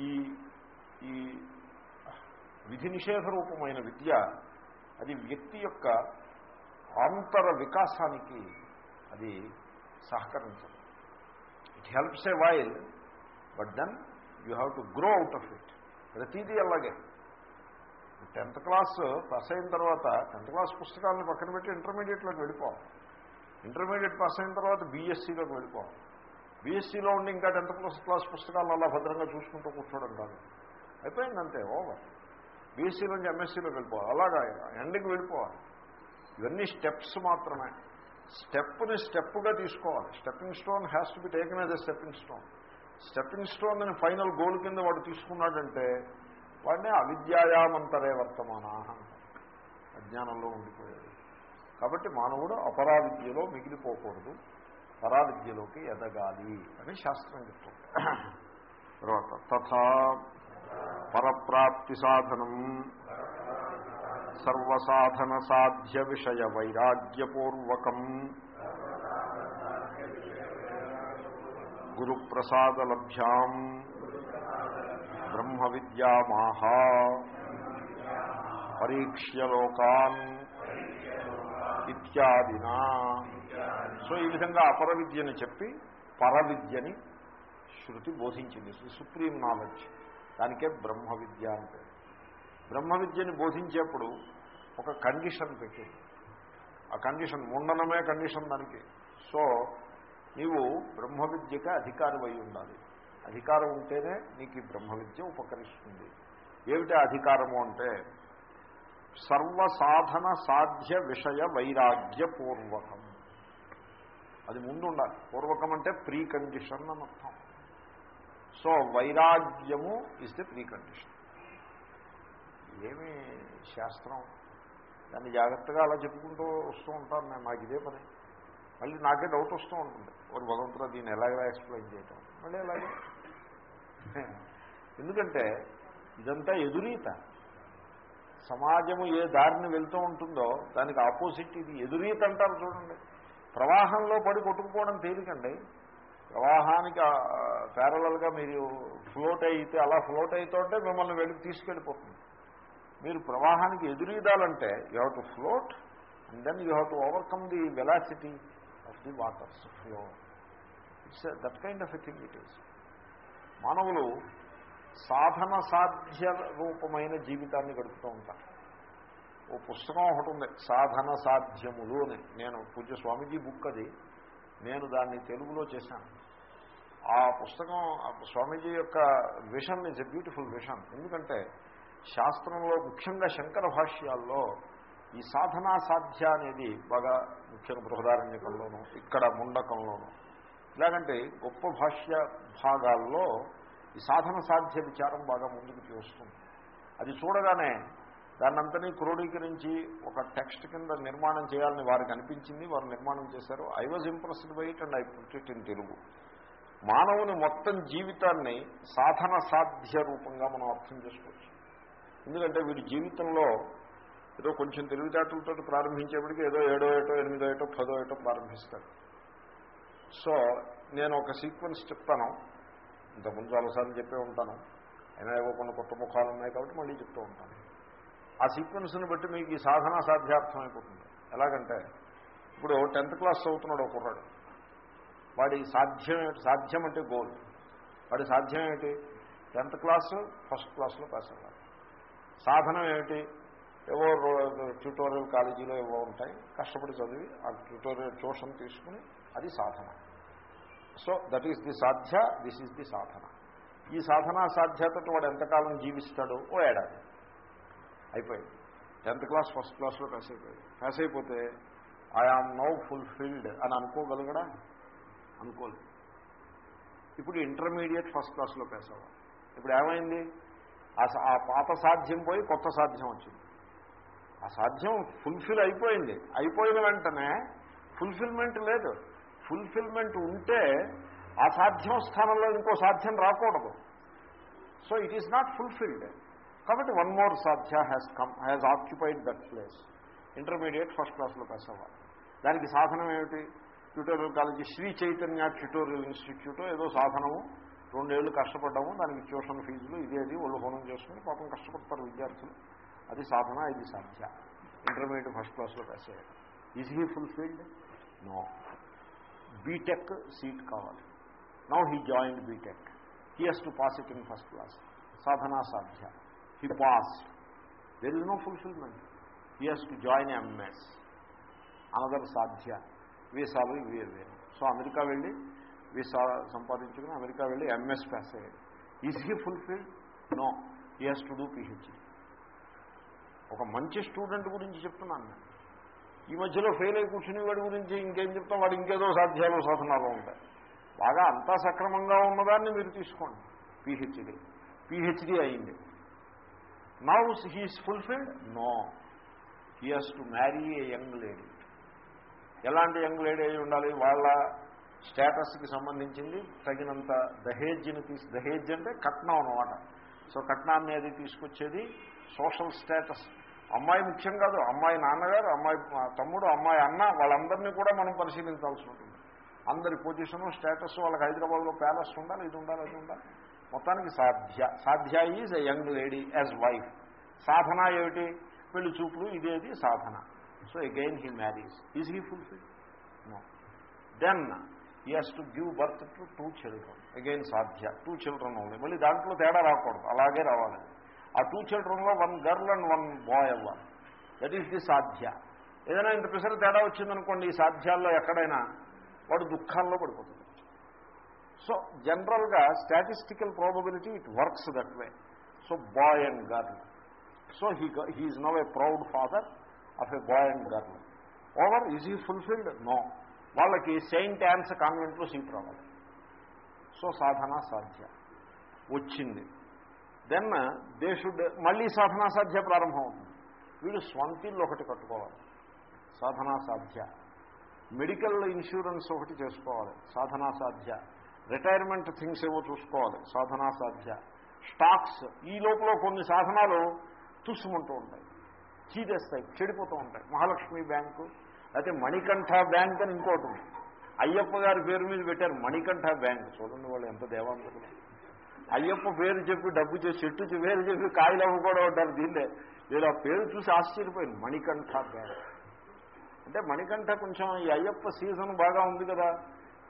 ఈ ఈ విధి నిషేధ రూపమైన విద్య అది వ్యక్తి యొక్క ఆంతర వికాసానికి అది సహకరించదు. It helps a while but then you have to grow out of it ప్రతిదీ అలాగే. టెన్త్ క్లాస్ పాస్ అయిన తర్వాత టెన్త్ క్లాస్ పుస్తకాలను పక్కన పెట్టి ఇంటర్మీడియట్లోకి వెళ్ళిపోవాలి. ఇంటర్మీడియట్ పాస్ అయిన తర్వాత బీఎస్సీలోకి వెళ్ళిపోవాలి. బీఎస్సీలో ఉండి ఇంకా టెన్త్ ప్లస్ క్లాస్ పుస్తకాలను అలా భద్రంగా చూసుకుంటూ కూర్చోవడం కాదు. అయిపోయిందంతే ఓవర్. బీఎస్సీ నుంచి ఎంఎస్సీలో వెళ్ళిపోవాలి అలాగా ఎండ్కి వెళ్ళిపోవాలి. ఇవన్నీ స్టెప్స్ మాత్రమే. స్టెప్ని స్టెప్గా తీసుకోవాలి. Stepping stone has to be taken as stepping stone stepping stone అని ఫైనల్ గోల్ కింద వాడు తీసుకున్నాడంటే వాడిని అవిద్యాయామంతరే వర్తమాన అజ్ఞానంలో ఉండిపోయాడు. కాబట్టి మానవుడు అపరావిద్యలో మిగిలిపోకూడదు. పరావిద్యలోకి ఎదగాలి అని శాస్త్రం చెప్తుంది తర్వాత తథా పరప్రాప్తి సాధనం సర్వసాధన సాధ్య విషయ వైరాగ్యపూర్వకం గురుప్రసాదలభ్యాం బ్రహ్మ విద్యామాహ పరీక్ష్యలోకాన్ ఇత్యాదినా సో ఈ విధంగా అపర విద్యని చెప్పి పరవిద్యని శృతి బోధించింది. Supreme knowledge. దానికే బ్రహ్మ విద్య అంటే బ్రహ్మ విద్యని బోధించేప్పుడు ఒక కండిషన్ పెట్టింది ఆ కండిషన్ ముండనమే కండిషన్ దానికి. సో నీవు బ్రహ్మ విద్యకి అధికారి ఉండాలి. అధికారం ఉంటేనే నీకు ఈ బ్రహ్మ విద్య ఉపకరిస్తుంది. ఏమిటి అధికారము అంటే సర్వసాధన సాధ్య విషయ వైరాగ్యపూర్వకం. అది ముందు ఉండాలి పూర్వకం అంటే ప్రీ కండిషన్ అని అర్థం. సో వైరాగ్యము ఇస్ ద ప్రీ కండిషన్ ఏమి శాస్త్రం. దాన్ని జాగ్రత్తగా అలా చెప్పుకుంటూ వస్తూ ఉంటాను నేను. నాకు ఇదే పని. మళ్ళీ నాకే డౌట్ వస్తూ ఉంటుంది. వారు భగవంతుడు దీన్ని ఎలాగలా ఎక్స్ప్లెయిన్ చేయటం? మళ్ళీ ఎలాగే. ఎందుకంటే ఇదంతా ఎదురీత. సమాజము ఏ దారిని వెళ్తూ ఉంటుందో దానికి ఆపోజిట్ ఇది. ఎదురీత అంటారు చూడండి. ప్రవాహంలో పడి కొట్టుకుపోవడం తేలికండి. ప్రవాహానికి ప్యారలల్గా మీరు ఫ్లోట్ అయితే అలా ఫ్లోట్ అవుతుంటే మిమ్మల్ని వెళ్ళి తీసుకెళ్ళిపోతుంది. మీరు ప్రవాహానికి ఎదురీదాలంటే you have to float and then you have to overcome the velocity of the water's flow. It's that kind of a thing it is. మానవులు సాధన సాధ్య రూపమైన జీవితాన్ని గడుపుతూ ఉంటారు. ఓ పుస్తకం ఒకటి ఉంది సాధన సాధ్యములు అని. నేను పూజ్య స్వామీజీ బుక్ అది. నేను దాన్ని తెలుగులో చేశాను. ఆ పుస్తకం స్వామీజీ యొక్క vision is a beautiful vision ఎందుకంటే శాస్త్రంలో ముఖ్యంగా శంకర భాష్యాల్లో ఈ సాధనా సాధ్య అనేది బాగా ముఖ్యంగా బృహదారణ్యకంలోను ఇక్కడ ముండకంలోను. ఇలాగంటే గొప్ప భాష్య భాగాల్లో ఈ సాధన సాధ్య విచారం బాగా ముందుకు చేస్తుంది అది చూడగానే దాన్నంతని క్రోడీకరించి ఒక టెక్స్ట్ కింద నిర్మాణం చేయాలని వారికి అనిపించింది వారు నిర్మాణం చేశారు. I was impressed by it and I put it in Telugu మానవుని మొత్తం జీవితాన్ని సాధన సాధ్య రూపంగా మనం అర్థం చేసుకోవచ్చు. ఎందుకంటే వీడి జీవితంలో ఏదో కొంచెం తెలివితేటలతో ప్రారంభించేప్పటికీ ఏదో ఏడో ఏటో ఎనిమిదో ఏటో పదో ఏటో ప్రారంభిస్తాడు. సో నేను ఒక సీక్వెన్స్ చెప్తాను. ఇంతకుముందు చాలాసార్లు చెప్పే ఉంటాను. అయినా ఏవో కొన్ని కొత్త ముఖాలు ఉన్నాయి కాబట్టి మళ్ళీ చెప్తూ ఉంటాను. ఆ సీక్వెన్స్ని బట్టి మీకు ఈ సాధన సాధ్యార్థం అయిపోతుంది ఎలాగంటే ఇప్పుడు టెన్త్ క్లాస్ చదువుతున్నాడు ఒక కుర్రాడు. వాడి సాధ్యం సాధ్యం అంటే గోల్. వాడి సాధ్యం ఏమిటి? టెన్త్ క్లాసు ఫస్ట్ క్లాస్లో పాస్ అవ్వాలి. సాధనం ఏమిటి? ఏవో ట్యూటోరియల్ కాలేజీలో ఏవో ఉంటాయి. కష్టపడి చదివి ఆ ట్యూటోరియల్ ట్యూషన్ తీసుకుని అది సాధన. So that is the sadhya this is the sadhana. ఈ సాధన సాధ్యతతో వాడు ఎంతకాలం జీవిస్తాడో ఓ ఏడాది. అయిపోయింది. టెన్త్ క్లాస్ ఫస్ట్ క్లాస్లో పాస్ అయిపోయింది పాస్ అయిపోతే ఐఆమ్ నౌ ఫుల్ఫిల్డ్ అని అనుకోగలగడా? అనుకోలేదు. ఇప్పుడు ఇంటర్మీడియట్ ఫస్ట్ క్లాస్లో పాస్ అవ్వాలి. ఇప్పుడు ఏమైంది? ఆ పాత సాధ్యం పోయి కొత్త సాధ్యం వచ్చింది. ఆ సాధ్యం ఫుల్ఫిల్ అయిపోయింది. అయిపోయిన వెంటనే ఫుల్ఫిల్మెంట్ లేదు. ఫుల్ఫిల్మెంట్ ఉంటే ఆ సాధ్యం స్థానంలో ఇంకో సాధ్యం రాకూడదు. So it is not fulfilled కాబట్టి one more sadhya has come has occupied that place intermediate first క్లాస్లో పాస్ అవ్వాలి దానికి సాధనం ఏమిటి? Tutorial college Shri Chaitanya tutorial institute ఏదో సాధనము. రెండేళ్ళు కష్టపడ్డాము. దానికి ట్యూషన్ ఫీజులు ఇదేది ఒళ్ళు హోనం చేసుకుని పాపం కష్టపడతారు విద్యార్థులు. అది సాధన ఇది సాధ్య ఇంటర్మీడియట్ ఫస్ట్ క్లాస్లో పాస్ అయ్యాడు is he fulfilled no BTech seat కావాలి. Now he join BTech he has to pass it in first class sadhana sadhya he pass there is no fulfilment he has to join MS another sadhya వీసాలు ఇవి వేరు so America వెళ్ళి visa సంపాదించుకుని America వెళ్ళి MS pass అయ్యాడు. Is he fulfilled no he has to do PhD ఒక మంచి student గురించి చెప్తున్నాను నేను. ఈ మధ్యలో ఫెయిల్ అయి కూర్చుని వాడి గురించి ఇంకేం చెప్తాం? వాడు ఇంకేదో సాధ్యాలు సాధనాలు ఉంటాయి. బాగా అంతా సక్రమంగా ఉన్నదాన్ని మీరు తీసుకోండి. పిహెచ్డి పిహెచ్డి అయింది. Now he's fulfilled no he has to marry a young lady ఎలాంటి యంగ్ లేడీ అయి ఉండాలి? వాళ్ళ స్టేటస్కి సంబంధించింది తగినంత దహేజ్ని తీసి దహేజ్ అంటే కట్నం అన్నమాట. సో కట్నాన్ని అది తీసుకొచ్చేది సోషల్ స్టేటస్ అమ్మాయి ముఖ్యం కాదు. అమ్మాయి నాన్నగారు అమ్మాయి తమ్ముడు అమ్మాయి అన్న వాళ్ళందరినీ కూడా మనం పరిశీలించాల్సి ఉంటుంది. అందరి పొజిషను స్టేటస్ వాళ్ళకి హైదరాబాద్లో ప్యాలెస్ ఉండాలి ఇది ఉండాలి అది ఉండాలి. మొత్తానికి సాధ్య. Sadhya is a young lady as wife. సాధన ఏమిటి? పెళ్ళి చూపులు ఇదేది సాధన. So again he marries. Is he fulfil no. Then he has to give birth to two children. Again sadhya. Two children ఉంది మళ్ళీ దాంట్లో తేడా రాకూడదు. అలాగే రావాలి. ఆ two చిల్డ్రన్లో one girl and one boy అవ్వాలి. That is the sadhya. ఏదైనా ఇంత పిసర తేడా వచ్చిందనుకోండి ఈ సాధ్యాల్లో ఎక్కడైనా వాడు దుఃఖాల్లో పడిపోతుంది సో జనరల్గా statistical probability it works that way so boy and girl so he he's now a proud father of a boy and girl over is he fulfilled no వాళ్ళకి సెయింట్ యాన్స్ కాన్వెంట్లో సీట్ రావాలి so సాధన సాధ్య. వచ్చింది. Then they should మళ్ళీ సాధనా సాధ్య ప్రారంభం అవుతుంది వీడు స్వంతిల్లు ఒకటి కట్టుకోవాలి. సాధనా సాధ్య. మెడికల్ ఇన్సూరెన్స్ ఒకటి చేసుకోవాలి. సాధనా సాధ్య. రిటైర్మెంట్ థింగ్స్ ఏవో చూసుకోవాలి సాధనా సాధ్య. స్టాక్స్ ఈ లోపల కొన్ని సాధనాలు తుస్సుమంటూ ఉంటాయి. చీదేస్తాయి చెడిపోతూ ఉంటాయి. మహాలక్ష్మి బ్యాంకు అయితే మణికంఠ బ్యాంక్ అని ఇంకోటి ఉంది. అయ్యప్ప గారి పేరు మీద పెట్టారు మణికంఠ బ్యాంక్. చూడండి వాళ్ళు ఎంత దేవాంతకులు అయ్యప్ప పేరు చెప్పి డబ్బు చేసి చెట్టు పేరు చెప్పి కాయలు అవ్వకూడదు అంటారు దీన్నే. నేను ఆ పేరు చూసి ఆశ్చర్యపోయింది మణికంఠ బ్యాంక్. అంటే మణికంఠ కొంచెం ఈ అయ్యప్ప సీజన్ బాగా ఉంది కదా.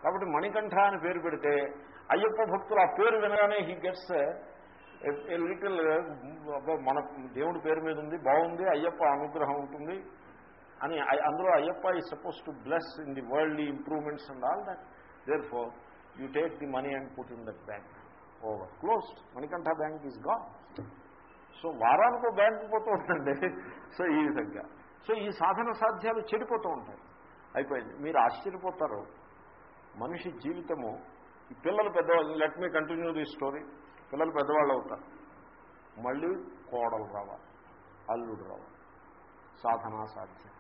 కాబట్టి మణికంఠ అని పేరు పెడితే అయ్యప్ప భక్తులు ఆ పేరు వినగానే హీ గెట్స్ లిటిల్ మన దేవుడి పేరు మీద ఉంది బాగుంది అయ్యప్ప అనుగ్రహం ఉంటుంది అని అందులో అయ్యప్ప ఈ suppose to bless in the worldly improvements and all that therefore you take the money and put in that bank over closed Manikantha bank ఈజ్గా so వారానికి బ్యాంకు పోతూ ఉంటుందండి సో ఈ విధంగా. సో ఈ సాధన సాధ్యాలు చెడిపోతూ ఉంటాయి. అయిపోయింది. మీరు ఆశ్చర్యపోతారు. మనిషి జీవితము ఈ పిల్లలు పెద్దవాళ్ళు let me continue the story పిల్లలు పెద్దవాళ్ళు అవుతారు. మళ్ళీ కోడలు రావాలి అల్లుడు రావాలి. సాధనా సాధ్యం.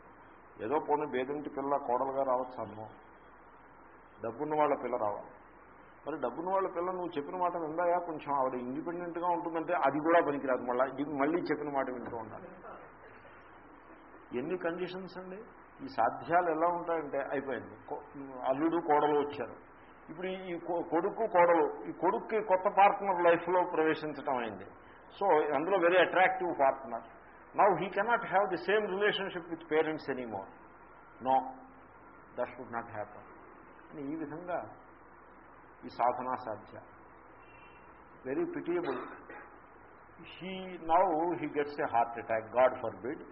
ఏదో పోనీ బేదంటి పిల్ల కోడలుగా రావచ్చు అన్నమో డబ్బున్న వాళ్ళ పిల్ల రావాలి. మరి డబ్బున్న వాళ్ళ పిల్ల నువ్వు చెప్పిన మాట విందాయా? కొంచెం ఆవిడ ఇండిపెండెంట్గా ఉంటుందంటే అది కూడా పనికిరాదు. మళ్ళీ ఇది మళ్ళీ చెప్పిన మాట వింటూ ఉండాలి. ఎన్ని కండిషన్స్ అండి? ఈ సాధ్యాలు ఎలా ఉంటాయంటే అయిపోయింది. అల్లుడు కోడలు వచ్చారు. ఇప్పుడు ఈ కొడుకు కోడలు ఈ కొడుక్కి కొత్త పార్ట్నర్ లైఫ్లో ప్రవేశించడం అయింది. సో అందులో very attractive partner now he cannot have the same relationship with parents anymore no that should not happen అని ఈ విధంగా ఈ సాధనా సాధ్య. Very pitiable he now he gets a heart attack God forbid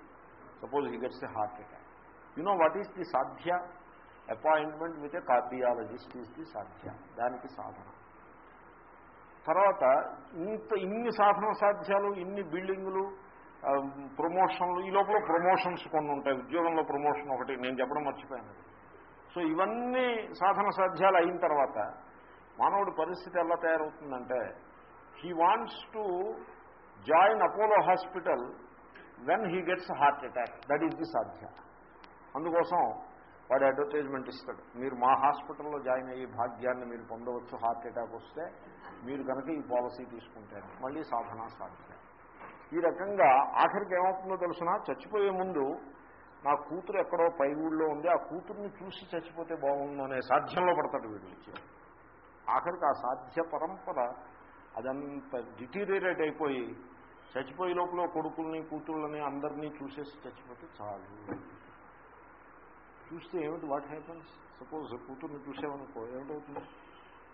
suppose he gets a heart attack you know what is the sadhya appointment with a cardiologist is the sadhya దానికి సాధన. తర్వాత ఇంత ఇన్ని సాధన సాధ్యాలు ఇన్ని బిల్డింగులు ప్రమోషన్లు ఈ లోపల ప్రమోషన్స్ కొన్ని ఉంటాయి. ఉద్యోగంలో ప్రమోషన్ ఒకటి నేను చెప్పడం మర్చిపోయాను. సో ఇవన్నీ సాధన సాధ్యాలు అయిన తర్వాత మానవుడి పరిస్థితి ఎలా తయారవుతుందంటే he wants to join Apollo hospital when he gets heart attack that is the sadhya అందుకోసం వాడు అడ్వర్టైజ్మెంట్ ఇస్తాడు. మీరు మా హాస్పిటల్లో జాయిన్ అయ్యే భాగ్యాన్ని మీరు పొందవచ్చు హార్ట్ అటాక్ వస్తే మీరు కనుక ఈ పాలసీ తీసుకుంటారు మళ్ళీ సాధన సాధ్యం. ఈ రకంగా ఆఖరికి ఏమవుతుందో తెలుసిన? చచ్చిపోయే ముందు నా కూతురు ఎక్కడో పై ఊళ్ళో ఉంది. ఆ కూతుర్ని చూసి చచ్చిపోతే బాగుండు అనే సాధ్యంలో పడతాడు వీడు ఆఖరికి ఆ సాధ్య పరంపర అదంత డిటీరియరేట్ అయిపోయి చచ్చిపోయే లోపల కొడుకుల్ని కూతుళ్ళని అందరినీ చూసేసి చచ్చిపోతే చాలు. చూస్తే ఏమిటి? వాట్ హ్యాపన్స్ సపోజ్ కూతుర్ని చూసామనుకో ఏమిటవుతుంది?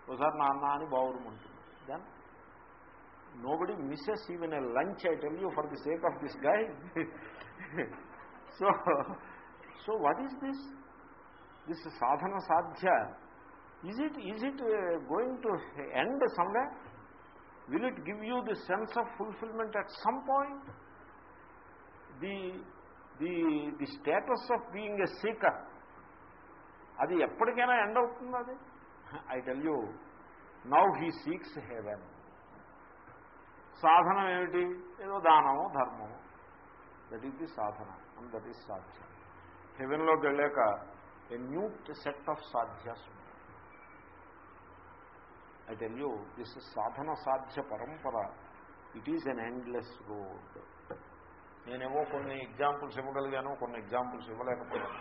ఒకసారి నాన్న అని బావురమంటుంది then nobody misses even a lunch I tell you for the sake of this guy so so what is this this sadhana sadhya is it is it going to end someway will it give you the sense of fulfilment at some point the the the status of being a seeker అది ఎప్పటికైనా end అవుతుంది అది? I tell you now he seeks heaven సాధనం ఏమిటి? ఏదో దానము ధర్మము. That is the సాధన అండ్ దట్ ఈస్ సాధ్యం. హెవెన్లోకి వెళ్ళాక ఏ న్యూ సెట్ ఆఫ్ సాధ్యాస్ ఐ టెల్ యూ దిస్ సాధన సాధ్య పరంపర it is an endless road నేనేమో కొన్ని ఎగ్జాంపుల్స్ ఇవ్వగలిగాను కొన్ని ఎగ్జాంపుల్స్ ఇవ్వలేకపోయాను.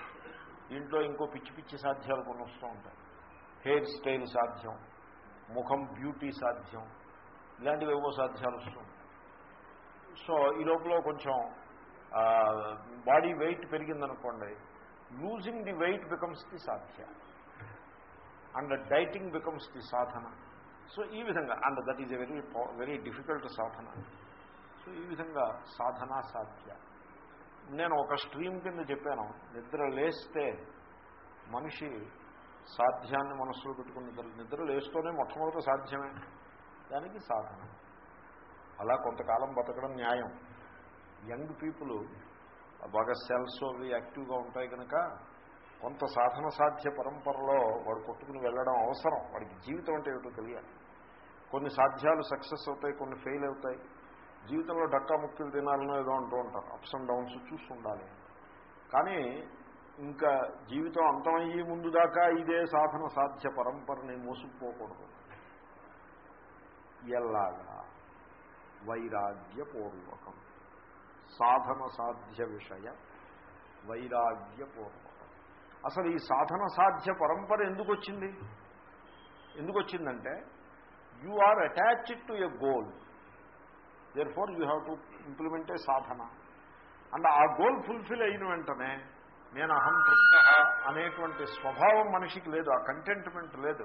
దీంట్లో ఇంకో పిచ్చి పిచ్చి సాధ్యాలు కొన్ని వస్తూ ఉంటాయి. హెయిర్ స్టైల్ సాధ్యం ముఖం బ్యూటీ సాధ్యం ఇలాంటివి ఏవో సాధ్యాలు వస్తూ సో ఈ లోపల కొంచెం body weight పెరిగిందనుకోండి losing the weight becomes the sadhya. And dieting becomes the sadhana. So ఈ విధంగా and that is a very very difficult sadhana. So ఈ విధంగా సాధన సాధ్య. నేను ఒక స్ట్రీమ్ కింద చెప్పాను. నిద్ర లేస్తే మనిషి సాధ్యాన్ని మనస్సులో పెట్టుకుని నిద్ర నిద్ర లేస్తూనే మొట్టమొదటి సాధ్యమే. దానికి సాధన. అలా కొంతకాలం బతకడం న్యాయం. యంగ్ పీపుల్ బాగా సెల్స్ అవి యాక్టివ్గా ఉంటాయి కనుక కొంత సాధన సాధ్య పరంపరలో వాడు కొట్టుకుని వెళ్ళడం అవసరం. వాడికి జీవితం అంటే ఏమిటో తెలియాలి. కొన్ని సాధ్యాలు సక్సెస్ అవుతాయి కొన్ని ఫెయిల్ అవుతాయి. జీవితంలో డక్కా ముక్కలు తినాలనో ఏదో అంటూ ఉంటారు. అప్స్ అండ్ డౌన్స్ చూసి ఉండాలి కానీ ఇంకా జీవితం అంతమయ్యే ముందు దాకా ఇదే సాధన సాధ్య పరంపరని మోసుకుపోకూడదు. ఎల్లాగా వైరాగ్యపూర్వకం. సాధన సాధ్య విషయ వైరాగ్యపూర్వకం. అసలు ఈ సాధన సాధ్య పరంపర ఎందుకు వచ్చింది ఎందుకు వచ్చిందంటే you are attached to a goal therefore you have to implement a sadhana and ఆ గోల్ ఫుల్ఫిల్ అయిన వెంటనే నేను అహం తృప్త అనేటువంటి స్వభావం మనిషికి లేదు ఆ కంటెంట్మెంట్ లేదు.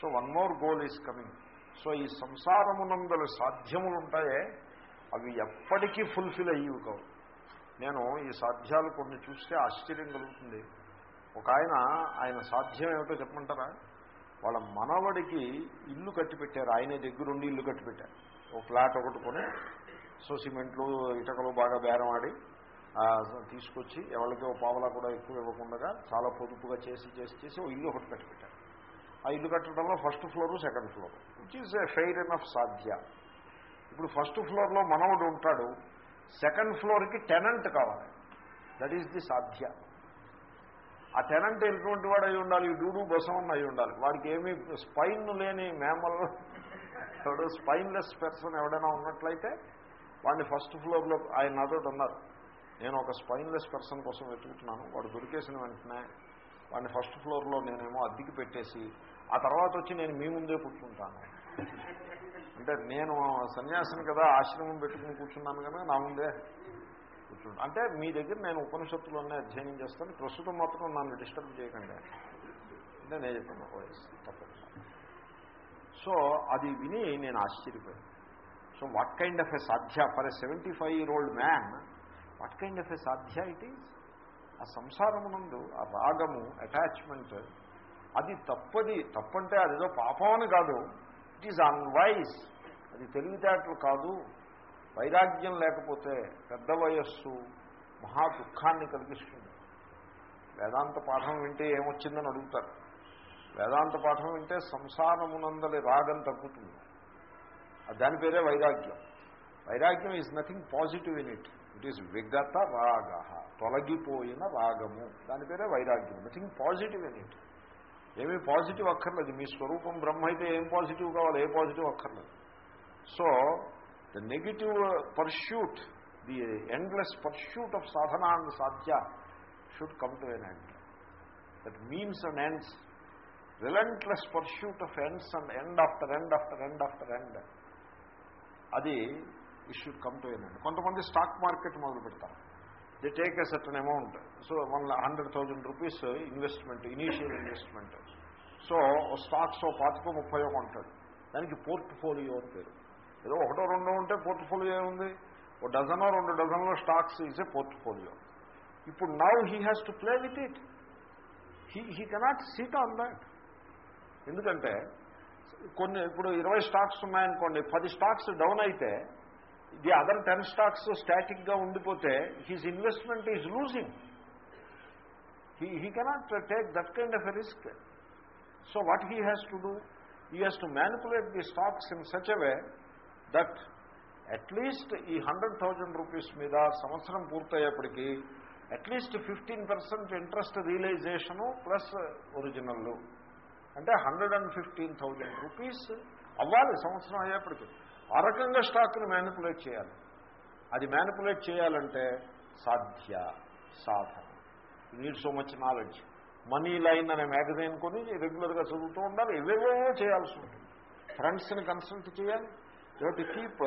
So one more goal is coming so ఈ సంసారమునందలు సాధ్యములు ఉంటాయే అవి ఎప్పటికీ ఫుల్ఫిల్ అయ్యేవి కావు. నేను ఈ సాధ్యాలు కొన్ని చూస్తే ఆశ్చర్యం కలుగుతుంది. ఒక ఆయన ఆయన సాధ్యం ఏమిటో చెప్పమంటారా? వాళ్ళ మనవడికి ఇల్లు కట్టి పెట్టారు ఆయనే దగ్గరుండి ఇల్లు కట్టి ఓ ఒక ఫ్లాట్ ఒకటి కొని సో సిమెంట్లు ఇటకలు బాగా బేరం ఆడి తీసుకొచ్చి ఎవరికి ఓ పావలా కూడా ఎక్కువ ఇవ్వకుండా చాలా పొదుపుగా చేసి చేసి చేసి ఓ ఇల్లు ఒకటి కట్టిపెట్టారు. ఆ ఇల్లు కట్టడంలో first floor second floor which is a fair enough sadhya. ఇప్పుడు ఫస్ట్ ఫ్లోర్లో మనవుడు ఉంటాడు సెకండ్ ఫ్లోర్కి టెనెంట్ కావాలి. దట్ ఈస్ ది సాధ్య. ఆ టెనెంట్ ఎటువంటి వాడు అయి ఉండాలి? ఈ డూడు బసం అయి ఉండాలి. వాడికి ఏమీ స్పైన్ లేని మేమల్ థర్డ్ స్పైన్లెస్ పర్సన్ ఎవడైనా ఉన్నట్లయితే వాడిని ఫస్ట్ ఫ్లోర్లో ఆయన నాతో ఉన్నారు నేను ఒక స్పైన్లెస్ పర్సన్ కోసం వెతుకుతున్నాను. వాడు దొరికేసిన వెంటనే వాడిని ఫస్ట్ ఫ్లోర్లో నేనేమో అద్దెకి పెట్టేసి ఆ తర్వాత వచ్చి నేను మీ ముందే కూర్చుంటాను. అంటే నేను సన్యాసిని కదా ఆశ్రమం పెట్టుకుని కూర్చున్నాను కనుక నా ముందే కూర్చుంటాను. అంటే మీ దగ్గర నేను ఉపనిషత్తులోనే అధ్యయనం చేస్తాను. ప్రస్తుతం మాత్రం నన్ను డిస్టర్బ్ చేయకండి. అంటే నేను చెప్పాను తప్పదు తప్పకుండా. సో అది విని నేను ఆశ్చర్యపోయాను. So what kind of a sadhya for a seventy five year old man what kind of a sadhya it is ఆ సంసారమునందు ఆ రాగము అటాచ్మెంట్ అది తప్పది తప్పంటే అదేదో పాపం అని కాదు. ఇట్ ఈజ్ అన్వైజ్ అది తెలివితేటలు కాదు. వైరాగ్యం లేకపోతే పెద్ద వయస్సు మహా దుఃఖాన్ని కలిగిస్తుంది. వేదాంత పాఠం వింటే ఏమొచ్చిందని అడుగుతారు. వేదాంత పాఠం వింటే సంసారమునందలి రాగం తగ్గుతుంది. దాని పేరే వైరాగ్యం. వైరాగ్యం is nothing positive in it it is విగత రాగ తొలగిపోయిన రాగము. దాని పేరే వైరాగ్యం. నథింగ్ పాజిటివ్ ఇన్ ఇట్ ఏమీ పాజిటివ్ అక్కర్లేదు. మీ స్వరూపం బ్రహ్మ అయితే ఏం పాజిటివ్ కావాలి? ఏ పాజిటివ్ అక్కర్లేదు. So the negative pursuit the endless pursuit of sadhana and sadhya should come to an end that means and ends relentless pursuit of ends and end after end after end after end. అది issue come to end కొంతమంది stock market మొదలు పెడతారు. The take a certain amount so one hundred thousand rupees investment initial investment so stocks పాతికో ముప్పయో కొంటాడు దానికి portfolio అని పేరు. ఏదో ఒకటో రెండో ఉంటే పోర్ట్ఫోలియో ఉంది ఓ డజనో రెండు డజన్లో స్టాక్స్ ఈజ్ ఏ పోర్ట్ఫోలియో ఇప్పుడు now he has to play with it he he cannot seat on that ఎందుకంటే కొన్ని ఇప్పుడు ఇరవై స్టాక్స్ ఉన్నాయనుకోండి పది స్టాక్స్ డౌన్ అయితే ది అదర్ టెన్ స్టాక్స్ స్టాటిక్గా ఉండిపోతే his investment is losing. He he cannot take that kind of a risk. So what he has to do? He has to manipulate the stocks in such a way that at least ఈ hundred thousand rupees మీద సంవత్సరం పూర్తయ్యేప్పటికీ at least fifteen percent interest realisation plus ఒరిజినల్లు. అంటే hundred and fifteen thousand rupees అవ్వాలి సంవత్సరం అయ్యేప్పటికీ. ఆ రకంగా స్టాక్ని manipulate చేయాలి. అది మ్యానిపులేట్ చేయాలంటే సాధ్య సాధన. Need so much knowledge Money Line అనే మ్యాగజైన్ కొని రెగ్యులర్గా చదువుతూ ఉండాలి. ఇవేవో చేయాల్సి ఉంటుంది. ఫ్రెండ్స్ని కన్సల్ట్ చేయాలి. టు కీప్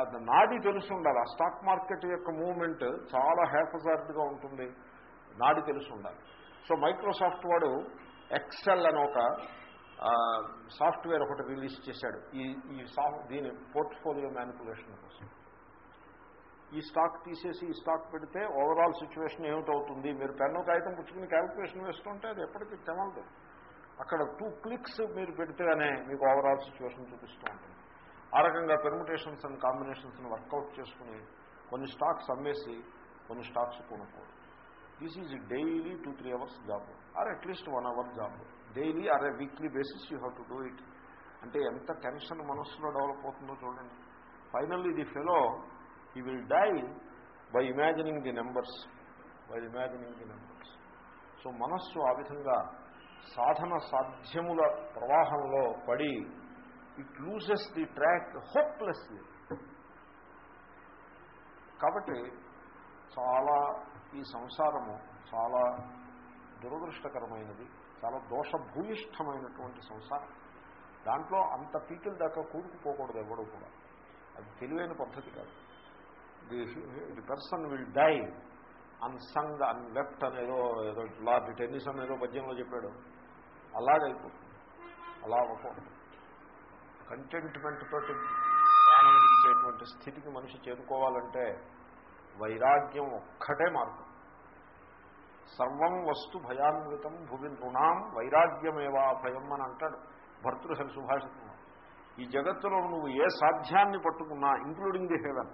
అది నాడి తెలుసు ఉండాలి. ఆ స్టాక్ మార్కెట్ యొక్క మూవ్మెంట్ చాలా హ్యాఫజార్డ్గా ఉంటుంది. నాడి తెలుసు ఉండాలి. సో మైక్రోసాఫ్ట్ వాడు ఎక్సెల్ అని ఒక సాఫ్ట్వేర్ ఒకటి రిలీజ్ చేశాడు. ఈ ఈ సాఫ్ట్ దీని పోర్ట్ఫోలియో మ్యానిపులేషన్ కోసం. ఈ స్టాక్ తీసేసి ఈ స్టాక్ పెడితే ఓవరాల్ సిచ్యువేషన్ ఏమిటవుతుంది? మీరు పెన్ను కాగితం పుచ్చుకుని క్యాల్కులేషన్ వేస్తుంటే అది ఎప్పటికీ తెమలదు. అక్కడ టూ క్లిక్స్ మీరు పెడితేనే మీకు ఓవరాల్ సిచ్యువేషన్ చూపిస్తూ ఉంటుంది. ఆ రకంగా పెర్ముటేషన్స్ అండ్ కాంబినేషన్స్ని వర్కౌట్ చేసుకుని కొన్ని స్టాక్స్ అమ్మేసి కొన్ని స్టాక్స్ కొనుక్కోవడం. This is daily two three hours job or at least one hour job. Daily or a weekly basis you have to do it. అంటే ఎంత టెన్షన్ మనస్సులో డెవలప్ అవుతుందో చూడండి. Finally the fellow he will die by imagining the numbers by imagining the numbers so మనస్సు ఆ విధంగా సాధన సాధ్యముల ప్రవాహంలో పడి it loses the track hopelessly కాబట్టి చాలా ఈ సంసారము చాలా దురదృష్టకరమైనది చాలా దోషభూయిష్టమైనటువంటి సంసారం. దాంట్లో అంత పీకిల దాకా కూరుకుపోకూడదు ఎవడో కూడా. అది తెలివైన పద్ధతి కాదు. The the person will die unsung left అనేదో ఏదో లార్డ్ టెన్నిస్ అనేదో పద్యంలో చెప్పాడు. అలాగైపోతుంది. అలా అవ్వకూడదు. కంటెంట్మెంట్ తోటి ఆనందించేటువంటి స్థితికి మనిషి చేరుకోవాలంటే వైరాగ్యం ఒక్కటే మార్గం. సర్వం వస్తు భయాన్వితం భువి నృణాం వైరాగ్యమేవా భయం అని అంటాడు భర్తృహరి సుభాషితం ఈ జగత్తులో నువ్వు ఏ సాధ్యాన్ని పట్టుకున్నా including the heaven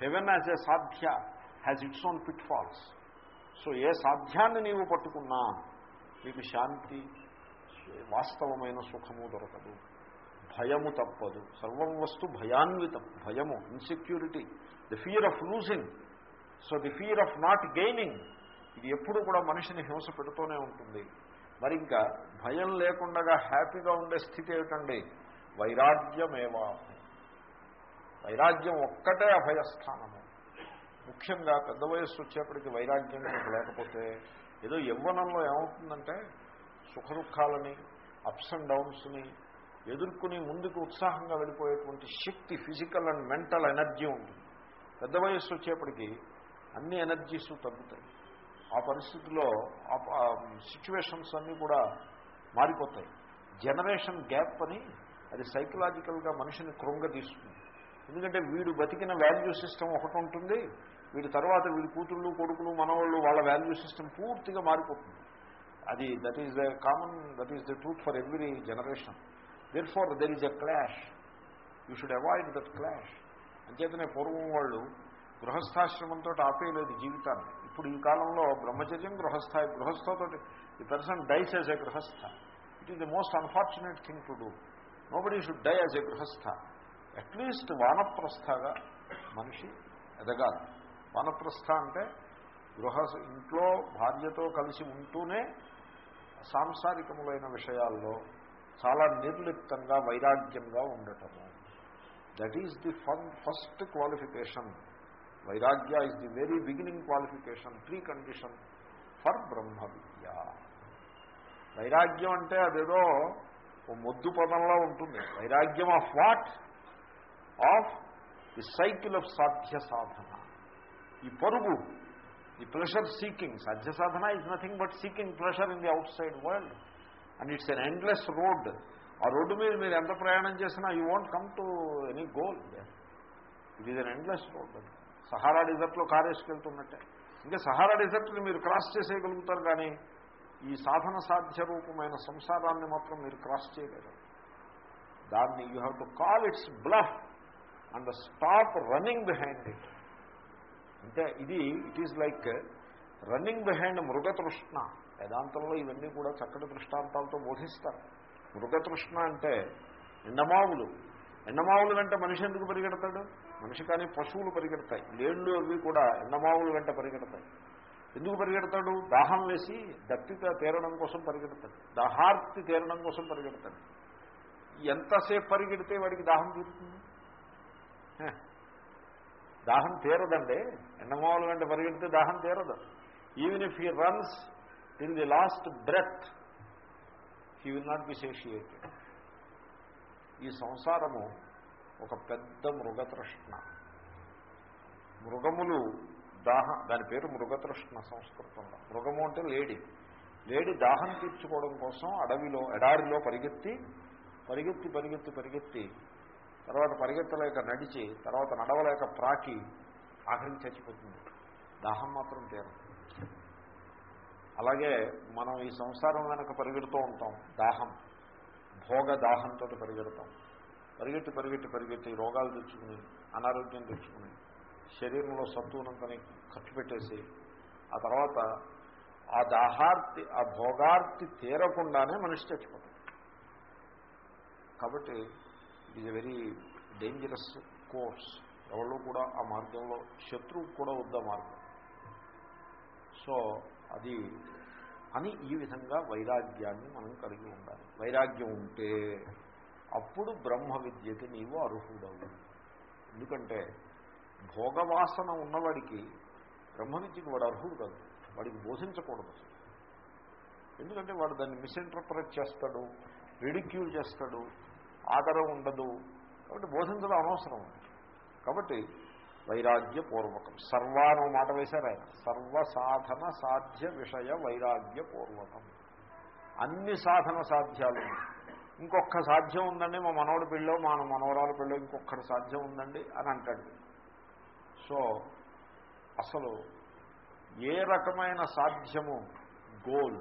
heaven as a sadhya has its own pitfalls so ఏ సాధ్యాన్ని నీవు పట్టుకున్నా నీకు శాంతి వాస్తవమైన సుఖము దొరకదు. భయము తప్పదు. సర్వం వస్తు భయాన్వితం భయము insecurity the fear of losing so the fear of not gaining ఇది ఎప్పుడు కూడా మనిషిని హింస పెడుతూనే ఉంటుంది. మరి ఇంకా భయం లేకుండా హ్యాపీగా ఉండే స్థితి ఏమిటండి? వైరాగ్యమేవా? వైరాగ్యం ఒక్కటే అభయస్థానము. ముఖ్యంగా పెద్ద వయస్సు వచ్చేప్పటికి వైరాగ్యం లేకపోతే ఏదో యవ్వనంలో ఏమవుతుందంటే సుఖదుఖాలని అప్స్ అండ్ డౌన్స్ని ఎదుర్కొని ముందుకు ఉత్సాహంగా వెళ్ళిపోయేటువంటి శక్తి ఫిజికల్ అండ్ మెంటల్ ఎనర్జీ ఉంటుంది. పెద్ద వయస్సు వచ్చేప్పటికీ అన్ని ఎనర్జీస్ తగ్గుతాయి. ఆ పరిస్థితిలో ఆ సిచ్యువేషన్స్ అన్నీ కూడా మారిపోతాయి. జనరేషన్ గ్యాప్ అని అది సైకలాజికల్గా మనిషిని కృంగతీస్తుంది ఎందుకంటే వీడు బతికిన వాల్యూ సిస్టమ్ ఒకటి ఉంటుంది వీడి తర్వాత వీడి కూతుళ్ళు కొడుకులు మనవాళ్ళు వాళ్ళ వాల్యూ సిస్టమ్ పూర్తిగా మారిపోతుంది. అది that is the common that is the truth for every generation there far there is a clash you should avoid that clash అంచేతనే పూర్వం వాళ్ళు గృహస్థాశ్రమంతో ఆపేయలేదు జీవితాన్ని. ఇప్పుడు ఈ కాలంలో బ్రహ్మచర్యం గృహస్థ గృహస్థతో the person dies as a grihastha. It is the most unfortunate thing to do nobody should die as a grihastha at least వానప్రస్థగా మనిషి ఎదగాలి. వానప్రస్థ అంటే గృహ ఇంట్లో భార్యతో కలిసి ఉంటూనే సాంసారికములైన విషయాల్లో చాలా నిర్లిప్తంగా వైరాగ్యంగా ఉండటము. That is the fun first qualification vairagya is the very beginning qualification precondition for brahma vidya వైరాగ్యం అంటే అదేదో ఓ మొద్దు పదంలో ఉంటుంది. Vairagyam of what of the cycle of sadhya sadhana ఈ పరుగు the pleasure seeking sadhya sadhana is nothing but seeking pleasure in the outside world and it's an endless road ఆ రోడ్డు మీద మీరు ఎంత ప్రయాణం చేసినా you won't come to any goal it is an endless road అది Sahara డిజర్ట్లో కారేసుకెళ్తున్నట్టే ఇంకా సహారా డిజర్ట్ని మీరు క్రాస్ చేసేయగలుగుతారు కానీ ఈ సాధన సాధ్య రూపమైన సంసారాన్ని మాత్రం మీరు క్రాస్ చేయలేరు. దాన్ని you have to call its bluff and stop running behind it అంటే ఇది it is like running behind mrigatrishna. వేదాంతంలో ఇవన్నీ కూడా చక్కటి దృష్టాంతాలతో బోధిస్తారు. మృగతృష్ణ అంటే ఎండమావులు. ఎండమావులు వెంట మనిషి ఎందుకు పరిగెడతాడు? మనిషి కానీ పశువులు పరిగెడతాయి. లేళ్ళు అవి కూడా ఎండమావులు వెంట పరిగెడతాయి. ఎందుకు పరిగెడతాడు? దాహం వేసి దప్పిక తీరడం కోసం పరిగెడతాడు. దాహార్తి తీరడం కోసం పరిగెడతాడు. ఎంతసేపు పరిగెడితే వాడికి దాహం తీరుతుంది? దాహం తీరదండి. ఎండమావుల వెంట పరిగెడితే దాహం తీరదు. Even if he runs till the last breath he will not be satiated ఈ సంసారము ఒక పెద్ద మృగతృష్ణ. మృగములు దాహ దాని పేరు మృగతృష్ణ సంస్కృతంలో మృగము అంటే లేడి. లేడి దాహం తీర్చుకోవడం కోసం అడవిలో ఎడారిలో పరిగెత్తి పరిగెత్తి పరిగెత్తి పరిగెత్తి తర్వాత పరిగెత్తలేక నడిచి తర్వాత నడవలేక ప్రాకి ఆఖరికి చచ్చిపోతుంది. దాహం మాత్రం తీరం అలాగే మనం ఈ సంసారం వెనక పరిగెడుతూ ఉంటాం. దాహం భోగ దాహంతో పరిగెడతాం. పరిగెట్టి పరిగెట్టి పరిగెట్టి రోగాలు తెచ్చుకుని అనారోగ్యం తెచ్చుకుని శరీరంలో సత్తునంతని ఖర్చు పెట్టేసి ఆ తర్వాత ఆ దాహార్తి ఆ భోగార్తి తీరకుండానే మనిషి చచ్చిపోతాడు. కాబట్టి it is very dangerous course ఎవరు కూడా ఆ మార్గంలో శత్రువు కూడా వద్ద మార్గం. సో అది అని ఈ విధంగా వైరాగ్యాన్ని మనం కలిగి ఉండాలి. వైరాగ్యం ఉంటే అప్పుడు బ్రహ్మ విద్యకి నీవు అర్హుడవు. ఎందుకంటే భోగవాసన ఉన్నవాడికి బ్రహ్మ విద్యకి వాడు అర్హుడు కాదు. వాడికి బోధించకూడదు. ఎందుకంటే వాడు దాన్ని మిస్ఇంటర్ప్రెట్ చేస్తాడు రిడిక్యూల్ చేస్తాడు ఆదరం ఉండదు. కాబట్టి బోధించడం అనవసరం. కాబట్టి వైరాగ్యపూర్వకం. సర్వాను మాట వేశారు ఆయన. సర్వసాధన సాధ్య విషయ వైరాగ్య పూర్వకం అన్ని సాధన సాధ్యాలు ఇంకొక సాధ్యం ఉందండి మా మనవడు పెళ్ళో మా మనవరాలు పెళ్ళో ఇంకొకటి సాధ్యం ఉందండి అని అంటాడు. సో అసలు ఏ రకమైన సాధ్యము? Goal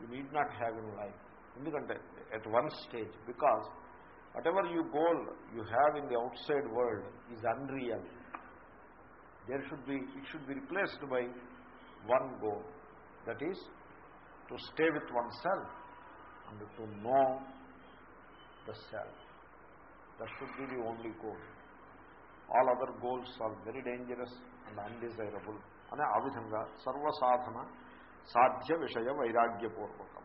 you need not have in life ఎందుకంటే at one stage because whatever you goal you have in the outside world is unreal there should be it should be replaced by one goal that is to stay with oneself and know the self that only goal all other goals are very dangerous and undesirable అనే ఆ విధంగా సర్వసాధన సాధ్య విషయ వైరాగ్యపూర్వకం.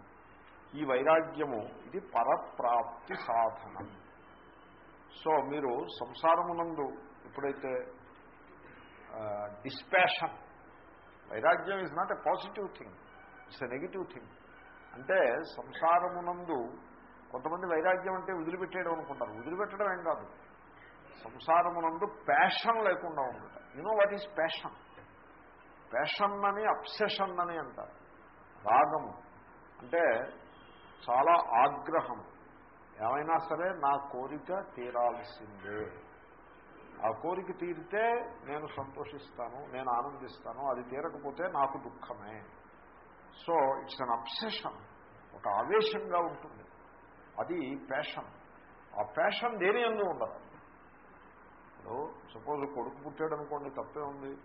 ఈ వైరాగ్యము ఇది పరప్రాప్తి సాధనం. So మీరు సంసారమునందు ఎప్పుడైతే dispassion vairagyam is not a positive thing it's a negative thing అంటే సంసారమునందు కొంతమంది వైరాగ్యం అంటే వదిలిపెట్టేయడం అనుకుంటారు. వదిలిపెట్టడం ఏం కాదు. సంసారమునందు ప్యాషన్ లేకుండా ఉండటం. You know what is passion passion అని అప్సెషన్ అని అంటారు. రాగము. అంటే చాలా ఆగ్రహం. ఏమైనా సరే నా కోరిక తీరాల్సిందే. ఆ కోరిక తీరితే నేను సంతోషిస్తాను నేను ఆనందిస్తాను అది తీరకపోతే నాకు దుఃఖమే. సో ఇట్స్ అన్ అప్సెషన్ ఒక ఆవేశంగా ఉంటుంది. అది ప్యాషన్. ఆ ప్యాషన్ దేని ఎందు ఉండదు? ఇప్పుడు సపోజ్ కొడుకు పుట్టాడు అనుకోండి తప్పే ఉంది.